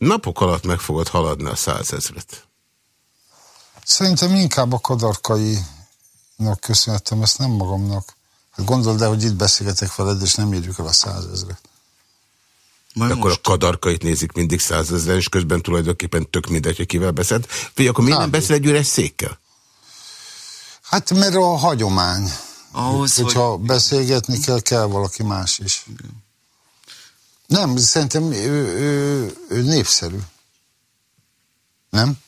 napok alatt meg fogod haladni a százezret? Szerintem inkább a kadarkainak köszönhetem, ezt nem magamnak. Hát gondold el, hogy itt beszélgetek veled, és nem írjuk el a százezret. Majd akkor a kadarkait nézik mindig százezre, és közben tulajdonképpen tök mindegy, hogy kivel beszélt. Vagy akkor miért nem beszél egy üres székkel? Hát mert a hagyomány. Ahhoz, Hogyha hogy... beszélgetni kell, kell valaki más is. Nem, szerintem ő, ő, ő népszerű. Nem?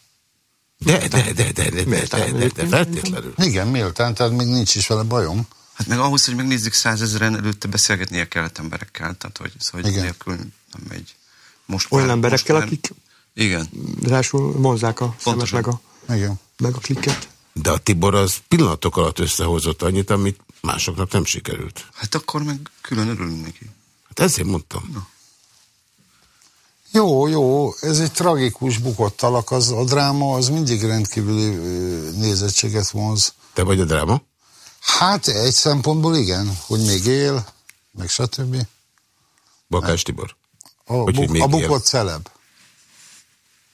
De, de, de, de, de, de, de, de, de feltétlenül. Igen, méltán, tehát még nincs is vele bajom. Hát meg ahhoz, hogy megnézzük százezeren, előtte beszélgetnie kellett emberekkel, tehát hogy, hogy Igen. nélkül nem megy. Most Olyan már, emberekkel, most már... akik igen. rásul vonzák a szemet meg a, Igen. meg a klikket. De a Tibor az pillanatok alatt összehozott annyit, amit másoknak nem sikerült. Hát akkor meg külön örülünk neki. Hát ezért mondtam. Na. Jó, jó, ez egy tragikus bukott alak, az, a dráma az mindig rendkívüli nézettséget vonz. Te vagy a dráma? Hát egy szempontból igen, hogy még él, meg stb. Bakás Tibor? A, hogy, bu a bukott celeb.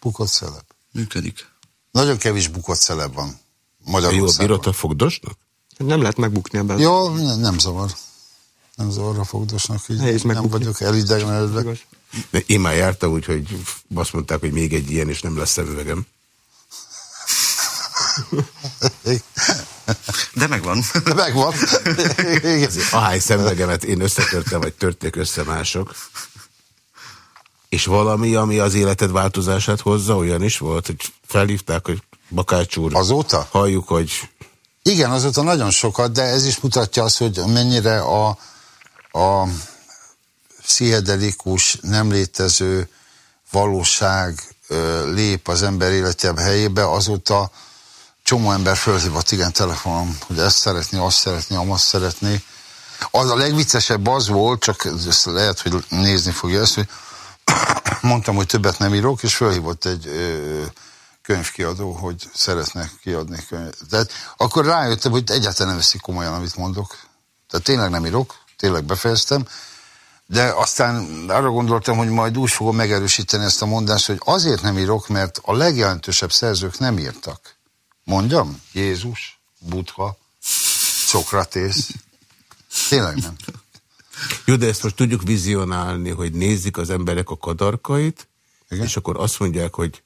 Bukott celeb. Működik. Nagyon kevés bukott celeb van Magyarországon. Jó, bírott a fogdosnak? Nem lehet megbukni ebben. Jó, nem, nem zavar. Nem zavar a fogdosnak, így Nehéz nem megbukni. vagyok elidegenedve. Én már jártam úgy, hogy azt mondták, hogy még egy ilyen, és nem lesz szemüvegem. De megvan. De megvan. Ahány szemüvegemet én összetörtem, vagy törték össze mások. És valami, ami az életed változását hozza, olyan is volt, hogy felhívták, hogy Bakács úr. Azóta? Halljuk, hogy... Igen, azóta nagyon sokat, de ez is mutatja azt, hogy mennyire a, a pszichedelikus, nem létező valóság lép az ember életébe helyébe, azóta csomó ember fölhívott, igen, telefonom, hogy ezt szeretné, azt szeretné, amazt szeretné. Az a legviccesebb az volt, csak ezt lehet, hogy nézni fogja ezt, hogy mondtam, hogy többet nem írok, és fölhívott egy ö, könyvkiadó, hogy szeretne kiadni könyvet. Tehát akkor rájöttem, hogy egyáltalán nem veszik komolyan, amit mondok. Tehát tényleg nem írok, tényleg befejeztem, de aztán arra gondoltam, hogy majd úgy fogom megerősíteni ezt a mondást, hogy azért nem írok, mert a legjelentősebb szerzők nem írtak. Mondjam? Jézus, Buddha, Szokratész. Tényleg nem. Jó, de ezt most tudjuk vizionálni, hogy nézik az emberek a kadarkait, Igen? és akkor azt mondják, hogy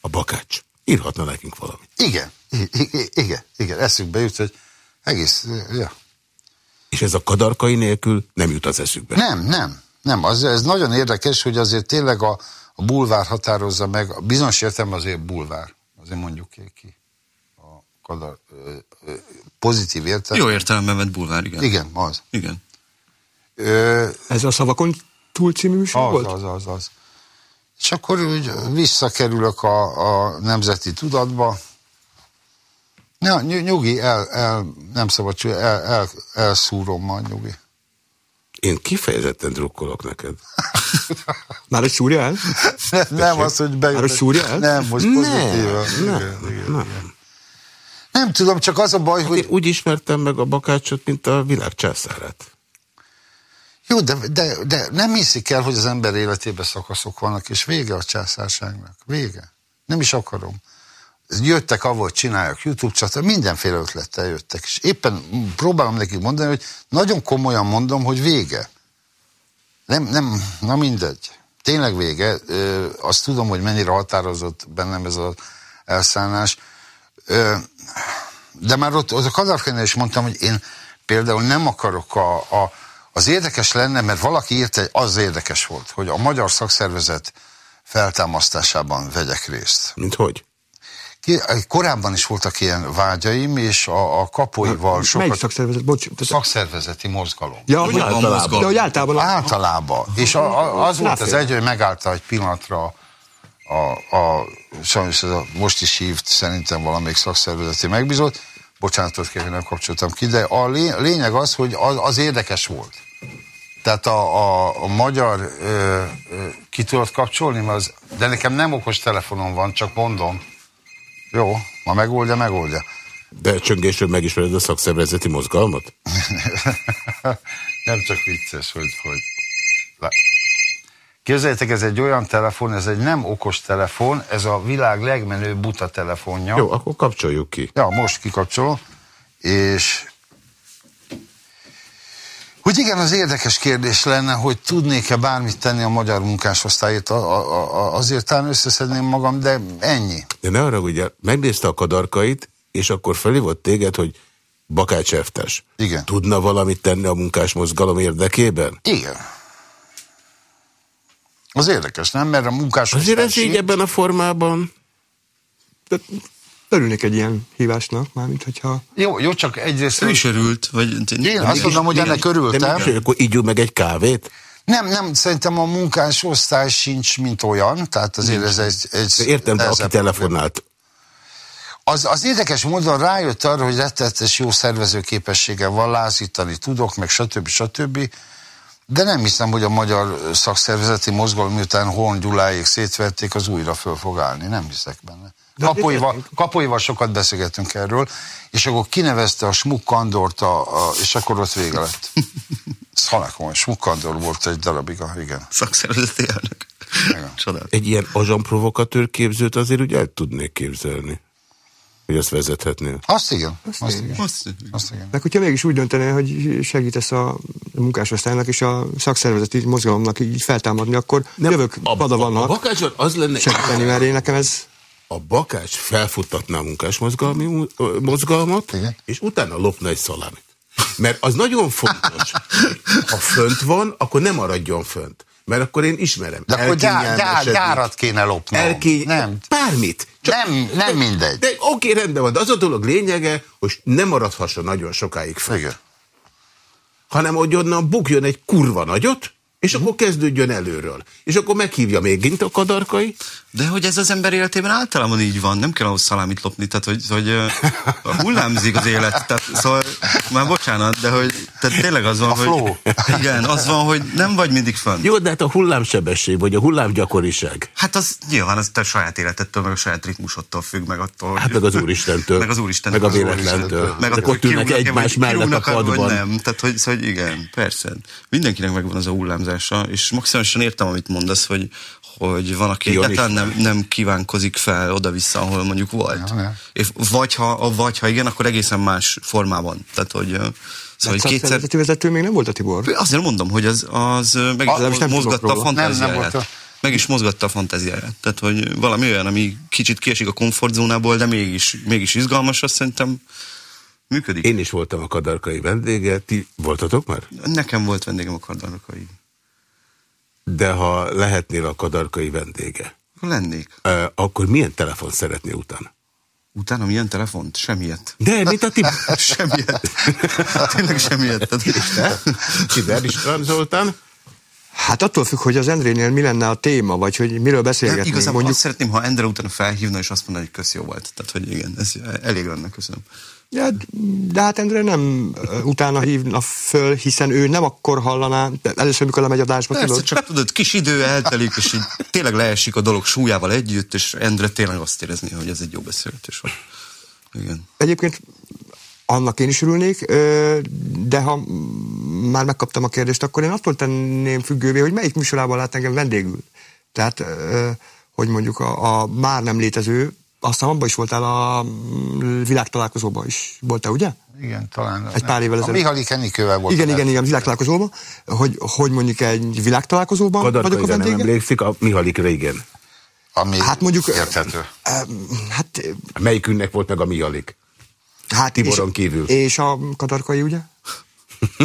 a bakács írhatna nekünk valamit. Igen, I igen, igen, eszükbe jut, hogy egész, ja. És ez a kadarkai nélkül nem jut az eszükbe? Nem, nem, nem. Az, ez nagyon érdekes, hogy azért tényleg a, a bulvár határozza meg, a bizonyos értelme azért bulvár, azért mondjuk ki. A kadar, ö, ö, pozitív értelme. Jó értelemben vett bulvár, igen. Igen, az. Igen. Ö, ez a szavakon túl című műsor az, volt? Az, az, az. És akkor úgy visszakerülök a, a nemzeti tudatba, Ja, nyugi, el, el, nem szabad, el, el, elszúrom majd, nyugi. Én kifejezetten drukkolok neked. Már egy szúrja el? Nem, nem az, hogy bejön. Már egy szúrja el? Nem, most pozitívan. Nem, igen, nem, igen, nem. nem tudom, csak az a baj, hát hogy... Én úgy ismertem meg a bakácsot, mint a világ császárát. Jó, de, de, de nem hiszik el, hogy az ember életében szakaszok vannak, és vége a császárságnak. Vége. Nem is akarom jöttek avval, csinálják YouTube csatornát, mindenféle ötlettel jöttek. És éppen próbálom nekik mondani, hogy nagyon komolyan mondom, hogy vége. Nem, nem, na mindegy. Tényleg vége. Ö, azt tudom, hogy mennyire határozott bennem ez az elszállás. Ö, de már ott, ott a Kadarkánál is mondtam, hogy én például nem akarok a, a, az érdekes lenne, mert valaki írta, az érdekes volt, hogy a magyar szakszervezet feltámasztásában vegyek részt. Mint hogy? Korábban is voltak ilyen vágyaim, és a, a kapoival sokat... Melyik szakszervezet? Bocs, szakszervezeti mozgalom. Ja, hogy általában. Ja, hogy általában. Általában. És a, a, az volt az egy, hogy megállta egy pillanatra a, a, sajnos ez a, most is hívt szerintem valamelyik szakszervezeti megbízott, bocsánatot kérni, nem kapcsoltam ki, de a lényeg az, hogy az, az érdekes volt. Tehát a, a, a magyar ö, ö, ki tudod kapcsolni, az, de nekem nem okos telefonom van, csak mondom, jó, ma megoldja, megoldja. De csöngésről megismered a szakszervezeti mozgalmat? Nem csak vicces, hogy... hogy... Képzeljétek, ez egy olyan telefon, ez egy nem okos telefon, ez a világ legmenőbb buta telefonja. Jó, akkor kapcsoljuk ki. Ja, most kikapcsolom. És hogy igen, az érdekes kérdés lenne, hogy tudnék-e bármit tenni a magyar munkásosztályét, azért talán összeszedném magam, de ennyi. De ne arra, ugye megnézte a kadarkait, és akkor felhívott téged, hogy Bakács Eftes. Igen. Tudna valamit tenni a munkásmozgalom érdekében? Igen. Az érdekes, nem? Mert a munkásosztály... Azért ez így ebben a formában... De örülnék egy ilyen hívásnak, mármint hogyha... Jó, jó, csak egyrészt... Ő is örült, vagy... Én azt mondom, hogy ennek örültem. De akkor így meg egy kávét? Nem, nem, szerintem a munkás osztály sincs, mint olyan, tehát azért ez egy... egy Értem, de aki telefonált. Az, az érdekes módon rájött arra, hogy rettetes jó szervezőképessége van, lázítani tudok, meg stb. stb. De nem hiszem, hogy a magyar szakszervezeti mozgalom, miután Horn Gyuláék szétverték, az újra föl fog állni. Nem hiszek benne. Kapolyval, kapolyval sokat beszélgetünk erről, és akkor kinevezte a Smukkandort, a, a, és akkor ott vége lett. Halálkomoly. Smukkandor volt egy darabig, igen. Szakszervezeti elnök. Egy ilyen azsamprovokatőr képzőt azért úgy el tudnék képzelni hogy azt vezethetnél. Azt igen. Azt, azt igen. Azt, azt igen. Meg hogyha mégis úgy döntenél, hogy segítesz a munkásosztálynak és a szakszervezeti mozgalomnak így feltámadni, akkor Nem, jövök a, pada vannak. A, a az lenne... Segíteni, mert én nekem ez... A bakács felfuttatná a munkásmozgalmi mozgalmat, igen. és utána lopna egy szalámit. Mert az nagyon fontos. Ha fönt van, akkor nem maradjon fönt. Mert akkor én ismerem. De akkor gyár, gyár, gyárat kéne lopni. Elkény... Nem. Bármit. Csak nem, nem mindegy. De, de oké, rendben van, de az a dolog lényege, hogy nem maradhasson nagyon sokáig fel. Igen. Hanem hogy onnan bukjon egy kurva nagyot, és akkor kezdődjön előről. És akkor meghívja még a kadarkai. De hogy ez az ember életében általában így van, nem kell ahhoz szalámit lopni, tehát hogy, hogy hullámzik az élet. Tehát, szóval, már bocsánat, de hogy tehát tényleg az van, a hogy... Flow. Igen, az van, hogy nem vagy mindig fönn. Jó, de hát a hullámsebesség, vagy a hullámgyakoriság. Hát az nyilván az te saját életettől, meg a saját ritmusodtól függ, meg attól, hogy... Hát meg az Úristentől. meg az Úristentől. Meg a véletlentől. Meg attól, ott ülnek egymás mellett a padban. Nem, tehát hogy, hogy igen, persze. Mindenkinek megvan az a hullámzása, és maximálisan értem, amit mondasz, hogy, hogy van, aki egyáltalán nem, nem kívánkozik fel oda-vissza, ahol mondjuk volt. Ja, ja. És vagy ha, vagy ha igen, akkor egészen más formában. Tehát, hogy Szóval hogy kétszer... vezető még nem volt a Tibor? Azért mondom, hogy az, az meg a, is mozgatta a fantáziáját. Nem, nem meg is mozgatta a fantáziáját. Tehát, hogy valami olyan, ami kicsit kiesik a komfortzónából, de mégis, mégis izgalmas, azt szerintem működik. Én is voltam a kadarkai vendége. Ti voltatok már? Nekem volt vendégem a kadarkai. De ha lehetnél a kadarkai vendége, lennék. Akkor milyen telefon szeretnél utána? Utána milyen telefont? Semmiet. De, mit a tip? semmiet. Tényleg semmiet. Kiber István Zoltán? Hát attól függ, hogy az Endrénél mi lenne a téma, vagy hogy miről beszélgetünk. Igazából mondjuk... azt szeretném, ha Endre utána felhívna, és azt mondaná, hogy kösz jó volt. Tehát, hogy igen, ez elég lenne, köszönöm. Ja, de hát Endre nem utána hívna föl, hiszen ő nem akkor hallaná, először, mikor lemegy adásba, Persze, tudod? csak tudod, kis idő eltelik, és így tényleg leesik a dolog súlyával együtt, és Endre tényleg azt érezni, hogy ez egy jó beszélgetés volt. Igen. Egyébként annak én is örülnék, de ha már megkaptam a kérdést, akkor én attól tenném függővé, hogy melyik műsorában lát engem vendégül. Tehát, hogy mondjuk a, a már nem létező aztán abban is voltál a világtalálkozóban is. Voltál, ugye? Igen, talán. Egy pár évvel ezelőtt. A Mihály Kenikővel volt. Igen, igen, igen, világtalálkozóban. Hogy, hogy mondjuk egy világtalálkozóban Kadarka vagyok a vendége. nem emlékszik, a Mihalikra igen. Ami hát mondjuk, érthető. Hát, Melyikünknek volt meg a Mihalik? Hát Tiboron és, kívül. És a Kadarkai, ugye?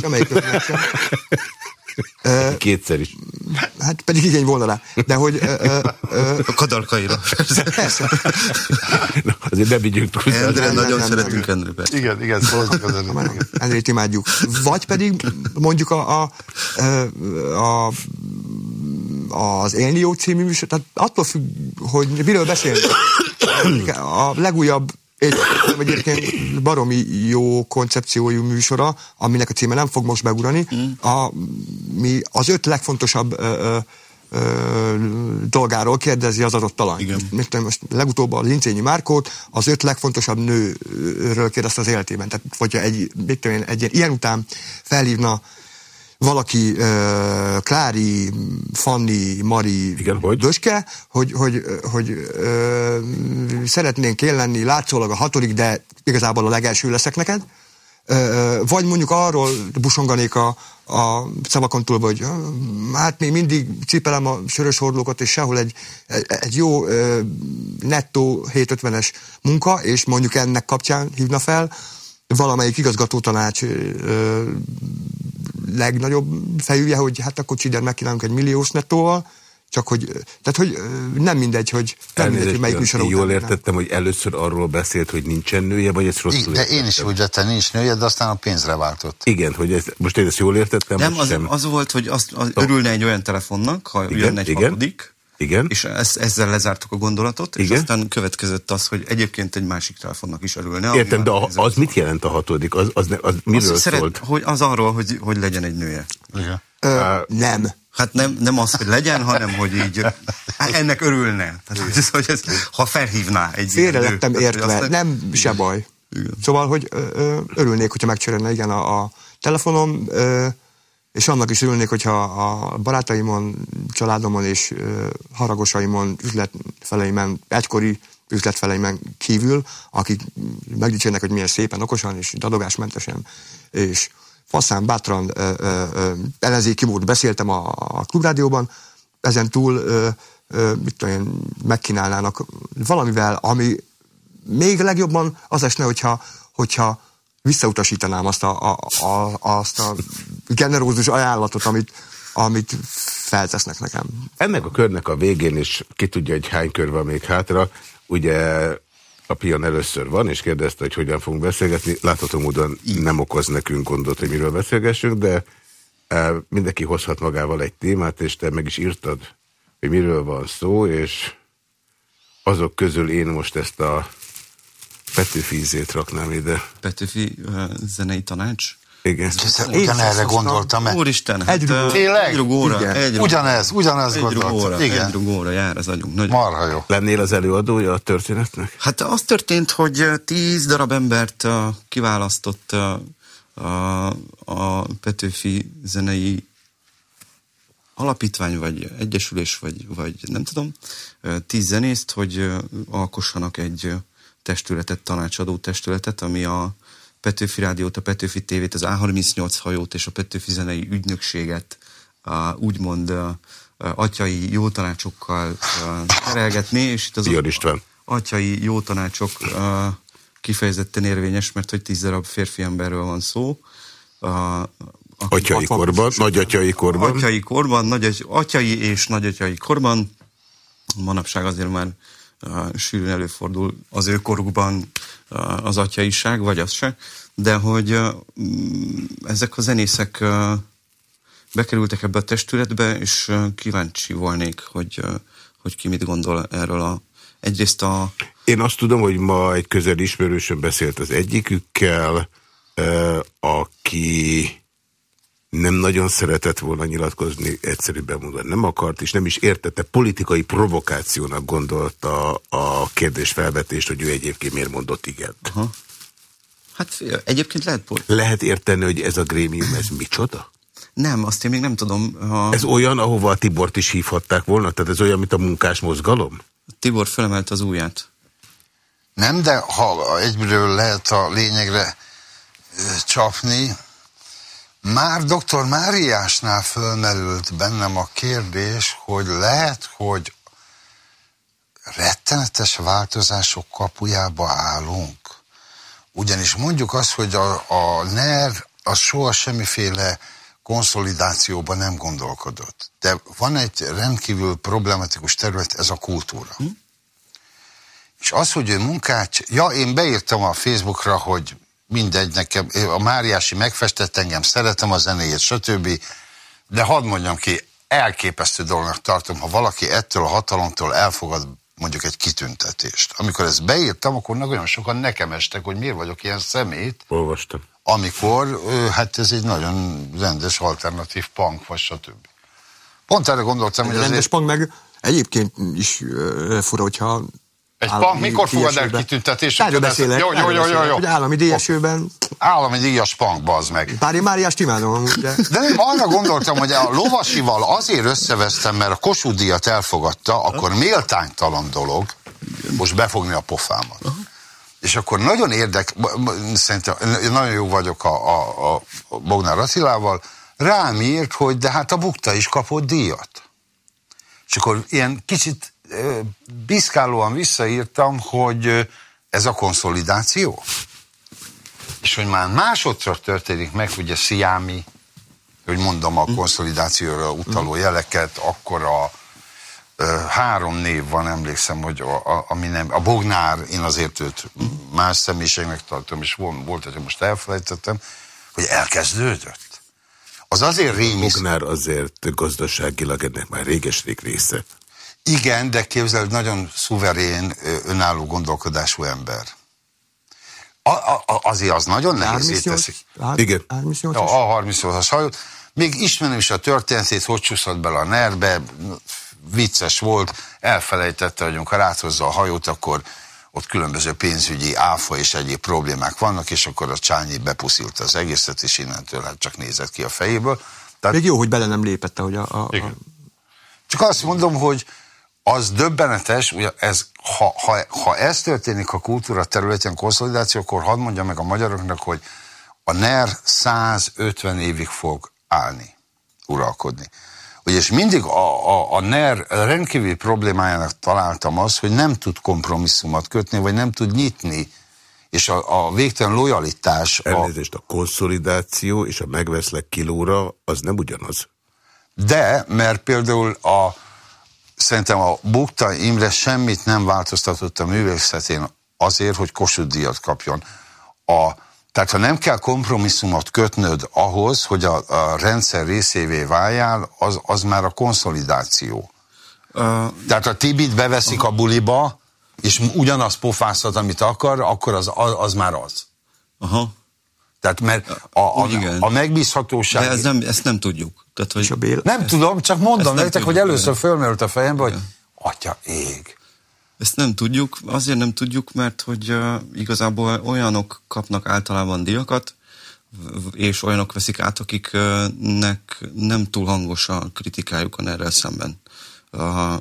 Amelyikünknek sem. Kétszer is. Hát pedig igény volna rá. De hogy... Ö, ö, a kadarkaira. Na, azért ne vigyünk túl. Endre, nem, nagyon nem, szeretünk Endre. Igen, igen, szózunk az Endre. Endrét imádjuk. Vagy pedig mondjuk a, a, a, a az Élni Jó című műsor, tehát attól függ, hogy miről beszélünk. A legújabb vagy egyébként baromi jó koncepciójú műsora, aminek a címe nem fog most beugrani, mm. a, mi az öt legfontosabb ö, ö, dolgáról kérdezi az adott talany. Igen. Most, most legutóbb a Lincényi Márkót az öt legfontosabb nőről kérdezte az életében. Tehát, hogyha egy, mit tudom én, egy ilyen, ilyen után felhívna valaki uh, Klári, Fanni, Mari, Igen, hogy? Döske, hogy, hogy, hogy uh, szeretnénk én lenni látszólag a hatodik, de igazából a legelső leszek neked. Uh, vagy mondjuk arról busonganék a, a szavakon túl, hogy hát még mindig cipelem a sörös hordókat, és sehol egy, egy jó nettó 750-es munka, és mondjuk ennek kapcsán hívna fel, valamelyik igazgató tanács legnagyobb fejűje, hogy hát akkor Csider megkínálunk egy milliós nettóval, csak hogy, tehát hogy nem mindegy, hogy nem mindegy, hogy melyik műsor Jól értettem, hogy először arról beszélt, hogy nincsen nője, vagy ez rosszul De én is úgy vettem, nincs nője, de aztán a pénzre váltott. Igen, hogy ez, most én ezt jól értettem? Nem, az, sem. az volt, hogy az, az örülne egy olyan telefonnak, ha igen, jönne egy igen. hatodik, igen. És ez, ezzel lezártuk a gondolatot, Igen. és aztán következett az, hogy egyébként egy másik telefonnak is örülne. Értem, de a, az mit jelent a hatodik? Az, az, az miről az szeret, szólt? Hogy az arról, hogy, hogy legyen egy nője. Igen. Ö, nem. Hát nem, nem az, hogy legyen, hanem hogy így hát ennek örülne. Tehát, ez, hogy ez, ha felhívná egy Félre lettem értve, aztán... nem se baj. Igen. Szóval, hogy ö, ö, örülnék, hogyha megcserélne igen a, a telefonom, ö, és annak is örülnék, hogyha a barátaimon, családomon és haragosaimon, üzletfeleimen, egykori üzletfeleimen kívül, akik megdicsérnek, hogy milyen szépen, okosan és dadogásmentesen, és faszán, bátran ö, ö, ellenzéki mód beszéltem a, a klubrádióban, ezen túl ö, ö, mit tudom én, megkínálnának valamivel, ami még legjobban az esne, hogyha, hogyha visszautasítanám azt a, a, a, azt a generózus ajánlatot, amit, amit feltesznek nekem. Ennek a körnek a végén, és ki tudja, hogy hány kör van még hátra, ugye a pion először van, és kérdezte, hogy hogyan fogunk beszélgetni. Látható módon nem okoz nekünk gondot, hogy miről beszélgessünk, de e, mindenki hozhat magával egy témát, és te meg is írtad, hogy miről van szó, és azok közül én most ezt a Petőfizét raknám ide. Petőfi uh, zenei tanács? Igen. Ugyanerre gondoltam. Úristen, hát, egy rugó. Tényleg? Egy rugóra. Egy rugóra. Ugyanez, ugyanez egy rugóra, Igen. Egy rugóra jár az agyunk. Nagyon. Marha jó. Lennél az előadója a történetnek? Hát az történt, hogy tíz darab embert uh, kiválasztott uh, a, a Petőfi zenei alapítvány, vagy egyesülés, vagy, vagy nem tudom, tíz zenészt, hogy alkossanak egy testületet, tanácsadó testületet, ami a Petőfi Rádiót, a Petőfi tévét, az A38 hajót és a Petőfi zenei ügynökséget a, úgymond a, atyai jó tanácsokkal terelgetni, és itt az István. atyai jó tanácsok a, kifejezetten érvényes, mert hogy tíz darab férfi emberről van szó. A, atyai korban, nagyatyai korban. Atyai korban, nagy, atyai és nagyatyai korban. Manapság azért már sűrűn előfordul az ő korukban az atyaiság, vagy az se, de hogy ezek a zenészek bekerültek ebbe a testületbe, és kíváncsi volnék, hogy, hogy ki mit gondol erről a egyrészt a... Én azt tudom, hogy ma egy közel ismerősön beszélt az egyikükkel, aki nem nagyon szeretett volna nyilatkozni, egyszerűbben mondani nem akart, és nem is értette, politikai provokációnak gondolta a kérdésfelvetést, hogy ő egyébként miért mondott igen. Aha. Hát egyébként lehet... Lehet érteni, hogy ez a grémium, ez micsoda? Nem, azt én még nem tudom. Ha... Ez olyan, ahova a Tibort is hívhatták volna? Tehát ez olyan, mint a munkás mozgalom? Tibor felemelt az ujját. Nem, de ha egyről lehet a lényegre csapni, már dr. Máriásnál fölmerült bennem a kérdés, hogy lehet, hogy rettenetes változások kapujába állunk. Ugyanis mondjuk azt, hogy a, a NER az soha semmiféle konszolidációban nem gondolkodott. De van egy rendkívül problematikus terület, ez a kultúra. Hm? És az, hogy ő munkát... Ja, én beírtam a Facebookra, hogy mindegy, nekem a Máriási megfestett engem, szeretem a zenéjét, stb. De hadd mondjam ki, elképesztő dolognak tartom, ha valaki ettől a hatalomtól elfogad mondjuk egy kitüntetést. Amikor ezt beírtam, akkor nagyon sokan nekem estek, hogy miért vagyok ilyen szemét. Olvastam. Amikor, hát ez egy nagyon rendes alternatív punk, vagy stb. Pont erre gondoltam, hogy rendes azért... punk meg egyébként is fura, hogyha Egy punk, mikor fogad el kitüntetés? Erről beszélek. Jó, jó, jó, jó, jó. Hogy állami díjesőben... Állami díjas punk, bazd meg. Én Máriást imádom. De nem, arra gondoltam, hogy a lovasival azért összevesztem, mert a Kossuth díjat elfogadta, akkor méltánytalan dolog most befogni a pofámat. És akkor nagyon érdek, szerintem nagyon jó vagyok a, a, a Bognár Attilával, rám írt, hogy de hát a Bukta is kapott díjat. És akkor ilyen kicsit biszkálóan visszaírtam, hogy ez a konszolidáció. És hogy már másodszor történik meg, ugye Sziámi, hogy mondom a konszolidációra utaló jeleket, akkor a három név van, emlékszem, hogy a, a, ami nem, a Bognár, én azért őt más személyiségnek tartom, és volt, hogy most elfelejtettem, hogy elkezdődött. Az azért rémisz... Bognár azért gazdaságilag ennek már réges-rég része. Igen, de képzeld, nagyon szuverén, önálló gondolkodású ember. A, a, azért az nagyon nehéz teszik. Igen. A 38-as hajót. Még ismerem is a történetét, hogy csúszott bele a nerbe, vicces volt, elfelejtette, hogy amikor áthozza a hajót, akkor ott különböző pénzügyi áfa és egyéb problémák vannak, és akkor a Csányi bepuszilt az egészet, és innentől hát csak nézett ki a fejéből. Tehát, Még jó, hogy bele nem lépett, hogy a... a, a... Csak azt mondom, hogy az döbbenetes, ugye ez, ha, ha, ha ez történik a kultúra területén konszolidáció, akkor hadd mondja meg a magyaroknak, hogy a NER 150 évig fog állni, uralkodni. Ugye, és mindig a, a, a NER rendkívüli problémájának találtam az, hogy nem tud kompromisszumot kötni, vagy nem tud nyitni, és a, a végtelen lojalitás... Elnézést, a... a konszolidáció és a megveszlek kilóra az nem ugyanaz. De, mert például a szerintem a Bukta Imre semmit nem változtatott a művészetén azért, hogy Kossuth díjat kapjon. A, tehát ha nem kell kompromisszumot kötnöd ahhoz, hogy a, a rendszer részévé váljál, az, az már a konszolidáció. Uh, tehát ha Tibit beveszik uh, a buliba, és ugyanazt pofáztat, amit akar, akkor az, az, az már az. Aha. Tehát mert a, a, a megbízhatóság... De ez nem, ezt nem tudjuk. Tehát, hogy... Béla... Nem ezt, tudom, csak mondom nektek, hogy először fölmerült a fejembe, hogy atya ég. Ezt nem tudjuk, azért nem tudjuk, mert hogy uh, igazából olyanok kapnak általában díjakat, és olyanok veszik át, akiknek nem túl hangos a kritikájuk a erre szemben. Uh,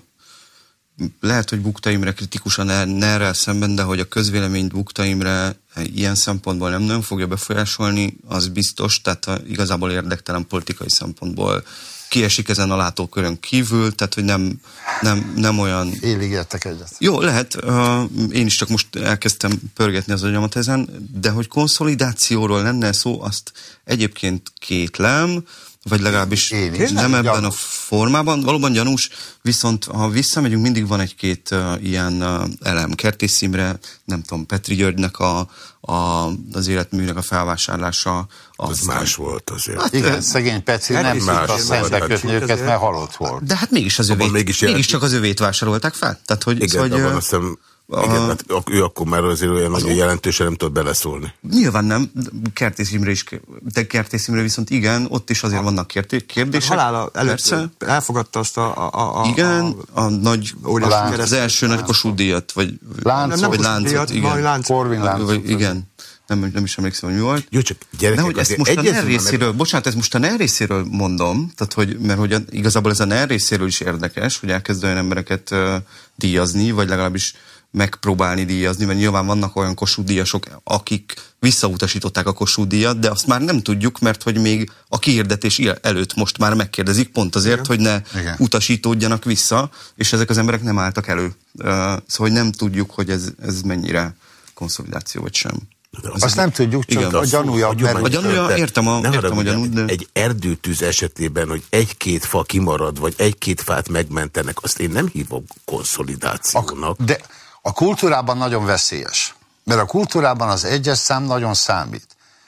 lehet, hogy Buktaimre kritikusan erre szemben, de hogy a közvéleményt Buktaimre ilyen szempontból nem nagyon fogja befolyásolni, az biztos, tehát igazából érdektelen politikai szempontból kiesik ezen a látókörön kívül, tehát hogy nem, nem, nem olyan... Élig értek egyet. Jó, lehet, uh, én is csak most elkezdtem pörgetni az agyamat ezen, de hogy konszolidációról lenne szó, azt egyébként kétlem, vagy legalábbis Én is. nem ebben gyanús. a formában. Valóban gyanús, viszont ha visszamegyünk, mindig van egy-két uh, ilyen uh, elem. Kertész Imre, nem tudom, Petri Györgynek a, a, az életműnek a felvásárlása. Az aztán... más volt azért. Hát, Igen, szegény Petri nem tudta szembe kötni őket, mert halott volt. De hát mégis az övét, mégis, mégis csak az övét vásárolták fel. Tehát, hogy, Igen, szóval, hogy, azt hiszem igen, hát ő akkor már azért olyan nagyon jelentősen nem tud beleszólni. Nyilván nem, Kertész Imre is, de Kertész Imre viszont igen, ott is azért vannak kérdések. Halála előtt elfogadta azt a... a, a igen, a, a nagy, a lánc, az első nagy Kossuth díjat, vagy, lánc, vagy láncot, igen. Lánc, Korvin láncot. Vagy, igen. Nem, nem is emlékszem, hogy mi volt. Jó, csak gyerekek, De hogy ezt most a NER részéről, meg... bocsánat, ezt most a NER részéről mondom, tehát hogy, mert hogy igazából ez a NER részéről is érdekes, hogy elkezd olyan embereket uh, díjazni, vagy legalábbis megpróbálni díjazni, mert nyilván vannak olyan díjasok, akik visszautasították a díjat, de azt már nem tudjuk, mert hogy még a kihirdetés előtt most már megkérdezik, pont azért, Igen. hogy ne Igen. utasítódjanak vissza, és ezek az emberek nem álltak elő. Szóval hogy nem tudjuk, hogy ez, ez mennyire konszolidáció vagy sem. Az Azt nem tudjuk, csak igen, a gyanúja. A, mert... a gyanúja, értem a, nem értem a gyanút, de... Egy erdőtűz esetében, hogy egy-két fa kimarad, vagy egy-két fát megmentenek, azt én nem hívom konszolidációnak. A, de a kultúrában nagyon veszélyes. Mert a kultúrában az egyes szám nagyon számít.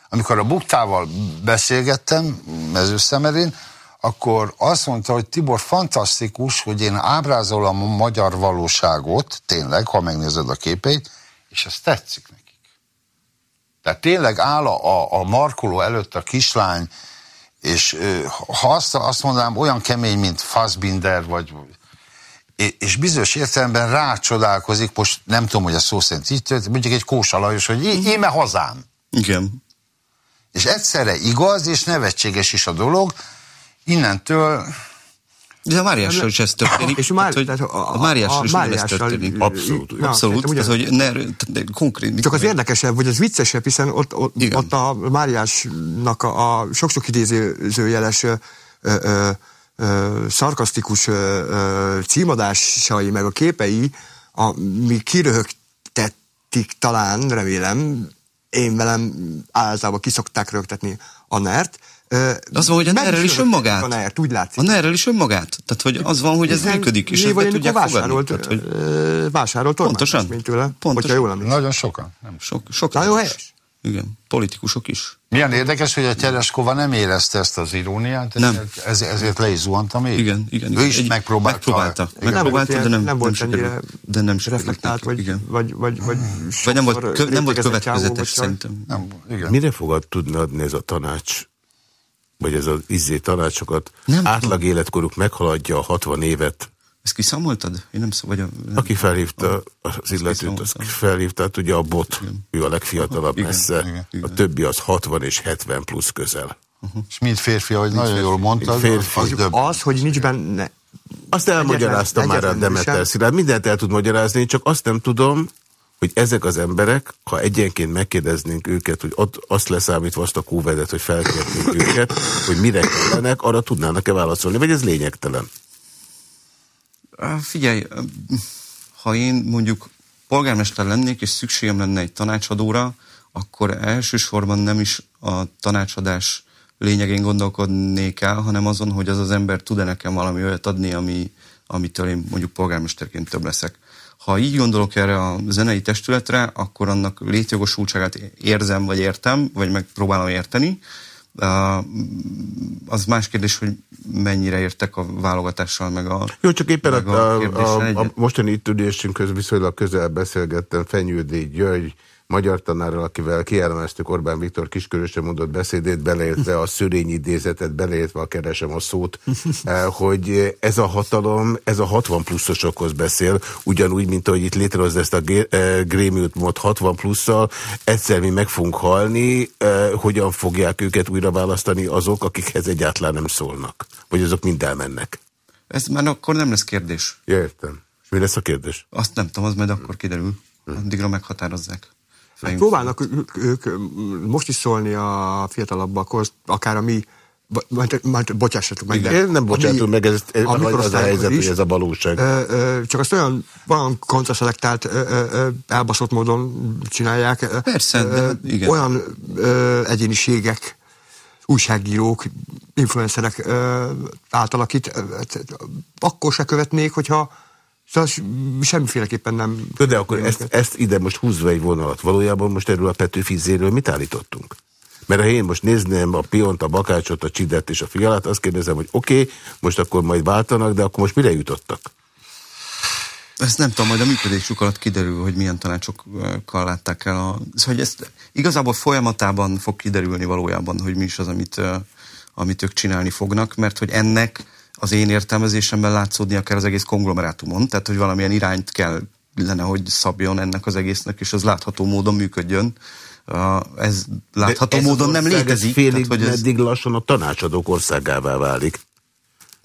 Amikor a Buktával beszélgettem mezőszemerén, akkor azt mondta, hogy Tibor, fantasztikus, hogy én ábrázolom a magyar valóságot, tényleg, ha megnézed a képeit, és ez tetszik nekik. Tehát tényleg áll a, a markoló előtt a kislány, és ha azt, azt mondanám, olyan kemény, mint Fassbinder, vagy és bizonyos értelemben rácsodálkozik, most nem tudom, hogy a szó szerint így történt, mondjuk egy Kósa Lajos, hogy íme hazám. Igen. És egyszerre igaz és nevetséges is a dolog, innentől de a Máriással is ez történik. És Mári, tehát, tehát a, a Máriással is ez történik. Abszolút. Na, abszolút. Tehát, hogy ne, konkrét. Csak az érdekesebb, vagy az viccesebb, hiszen ott, ott, ott a Máriásnak a, a sok-sok idézőjeles ö, ö, ö, szarkasztikus ö, ö, címadásai, meg a képei, ami kiröhögtettik talán, remélem, én velem általában kiszokták rögtetni a nert, az van, hogy a NER-rel is önmagát. A NER, úgy látszik. A NER-rel is önmagát. Tehát, hogy az van, hogy ez működik, és ezt tudják vásárolt, fogadni. Tehát, hogy... Vásárolt Pontosan. Mint tőle, Pontosan. jól emlékszem. Nagyon sokan. Nem. Sok, sok Nagyon helyes. Igen, politikusok is. Milyen érdekes, hogy a Tereskova nem érezte ezt az iróniát, nem. ezért, ezért le is zuhanta még. Igen, igen. Ő is Egy, megpróbálta. Megpróbálta, igen. megpróbálta de nem, nem volt nem ennyire de nem reflektált, vagy, igen. vagy, vagy, vagy, vagy nem volt, kö, nem volt következetes szerintem. Nem, igen. Mire fogad tudni adni ez a tanács vagy ez az izzé tanácsokat, nem átlag életkoruk meghaladja a 60 évet. Ezt kiszámoltad? Én nem szó, vagy a, nem. Aki felhívta az illetőt, az felhívta, hát ugye a bot, igen. ő a legfiatalabb igen, messze, igen, igen. a többi az 60 és 70 plusz közel. Uh-huh. És mind férfi, ahogy nagyon férfi. jól mondtad, férfi. Az, az, az, hogy nincs benne... Azt elmagyarázta már a Demeter Szilárd, mindent el tud magyarázni, csak azt nem tudom, hogy ezek az emberek, ha egyenként megkérdeznénk őket, hogy ott azt leszámítva azt a kóvedet, hogy felkértünk őket, hogy mire kellenek, arra tudnának-e válaszolni, vagy ez lényegtelen? Figyelj, ha én mondjuk polgármester lennék, és szükségem lenne egy tanácsadóra, akkor elsősorban nem is a tanácsadás lényegén gondolkodnék el, hanem azon, hogy az az ember tud-e nekem valami olyat adni, ami, amitől én mondjuk polgármesterként több leszek. Ha így gondolok erre a zenei testületre, akkor annak létjogosultságát érzem, vagy értem, vagy megpróbálom érteni. Az más kérdés, hogy mennyire értek a válogatással, meg a Jó, csak éppen a, a, a, a mostani itt ülésünk viszonylag közel beszélgettem Fenyődi György, magyar tanárral, akivel kielemeztük Orbán Viktor kiskörösen mondott beszédét, beleértve a szörény idézetet, beleértve a keresem a szót, eh, hogy ez a hatalom, ez a 60 pluszosokhoz beszél, ugyanúgy, mint ahogy itt létrehoz ezt a grémiut mod 60 plusszal, egyszer mi meg fogunk halni, eh, hogyan fogják őket újra választani azok, akikhez egyáltalán nem szólnak, vagy azok mind elmennek. Ez már akkor nem lesz kérdés. Ja, értem. És mi lesz a kérdés? Azt nem tudom, az majd akkor kiderül. Addigra meghatározzák. Hát próbálnak ők, ők most is szólni a fiatalabbakhoz, akár a mi majd bocsássatok meg. Én nem bocsátom meg, ez, az a helyzet, is, hogy ez a valóság. Ö, ö, csak azt olyan, olyan kontraszelektált elbaszott módon csinálják. Persze, ö, de igen. Olyan ö, egyéniségek, újságírók, influencerek ö, átalakít, ö, akkor se követnék, hogyha Szóval semmiféleképpen nem... De akkor ezt, ezt ide most húzva egy vonalat. Valójában most erről a Petőfi zéről mit állítottunk? Mert ha én most nézném a Piont, a Bakácsot, a Csidet és a Fialát, azt kérdezem, hogy oké, okay, most akkor majd váltanak, de akkor most mire jutottak? Ezt nem tudom, majd a működésük alatt kiderül, hogy milyen tanácsokkal látták el. A... Szóval, hogy ezt igazából folyamatában fog kiderülni valójában, hogy mi is az, amit, amit ők csinálni fognak, mert hogy ennek az én értelmezésemben látszódnia kell az egész konglomerátumon, tehát hogy valamilyen irányt kell lenne, hogy szabjon ennek az egésznek, és az látható módon működjön. Ez látható ez módon nem létezik. Félig tehát, hogy meddig ez... lassan a tanácsadók országává válik.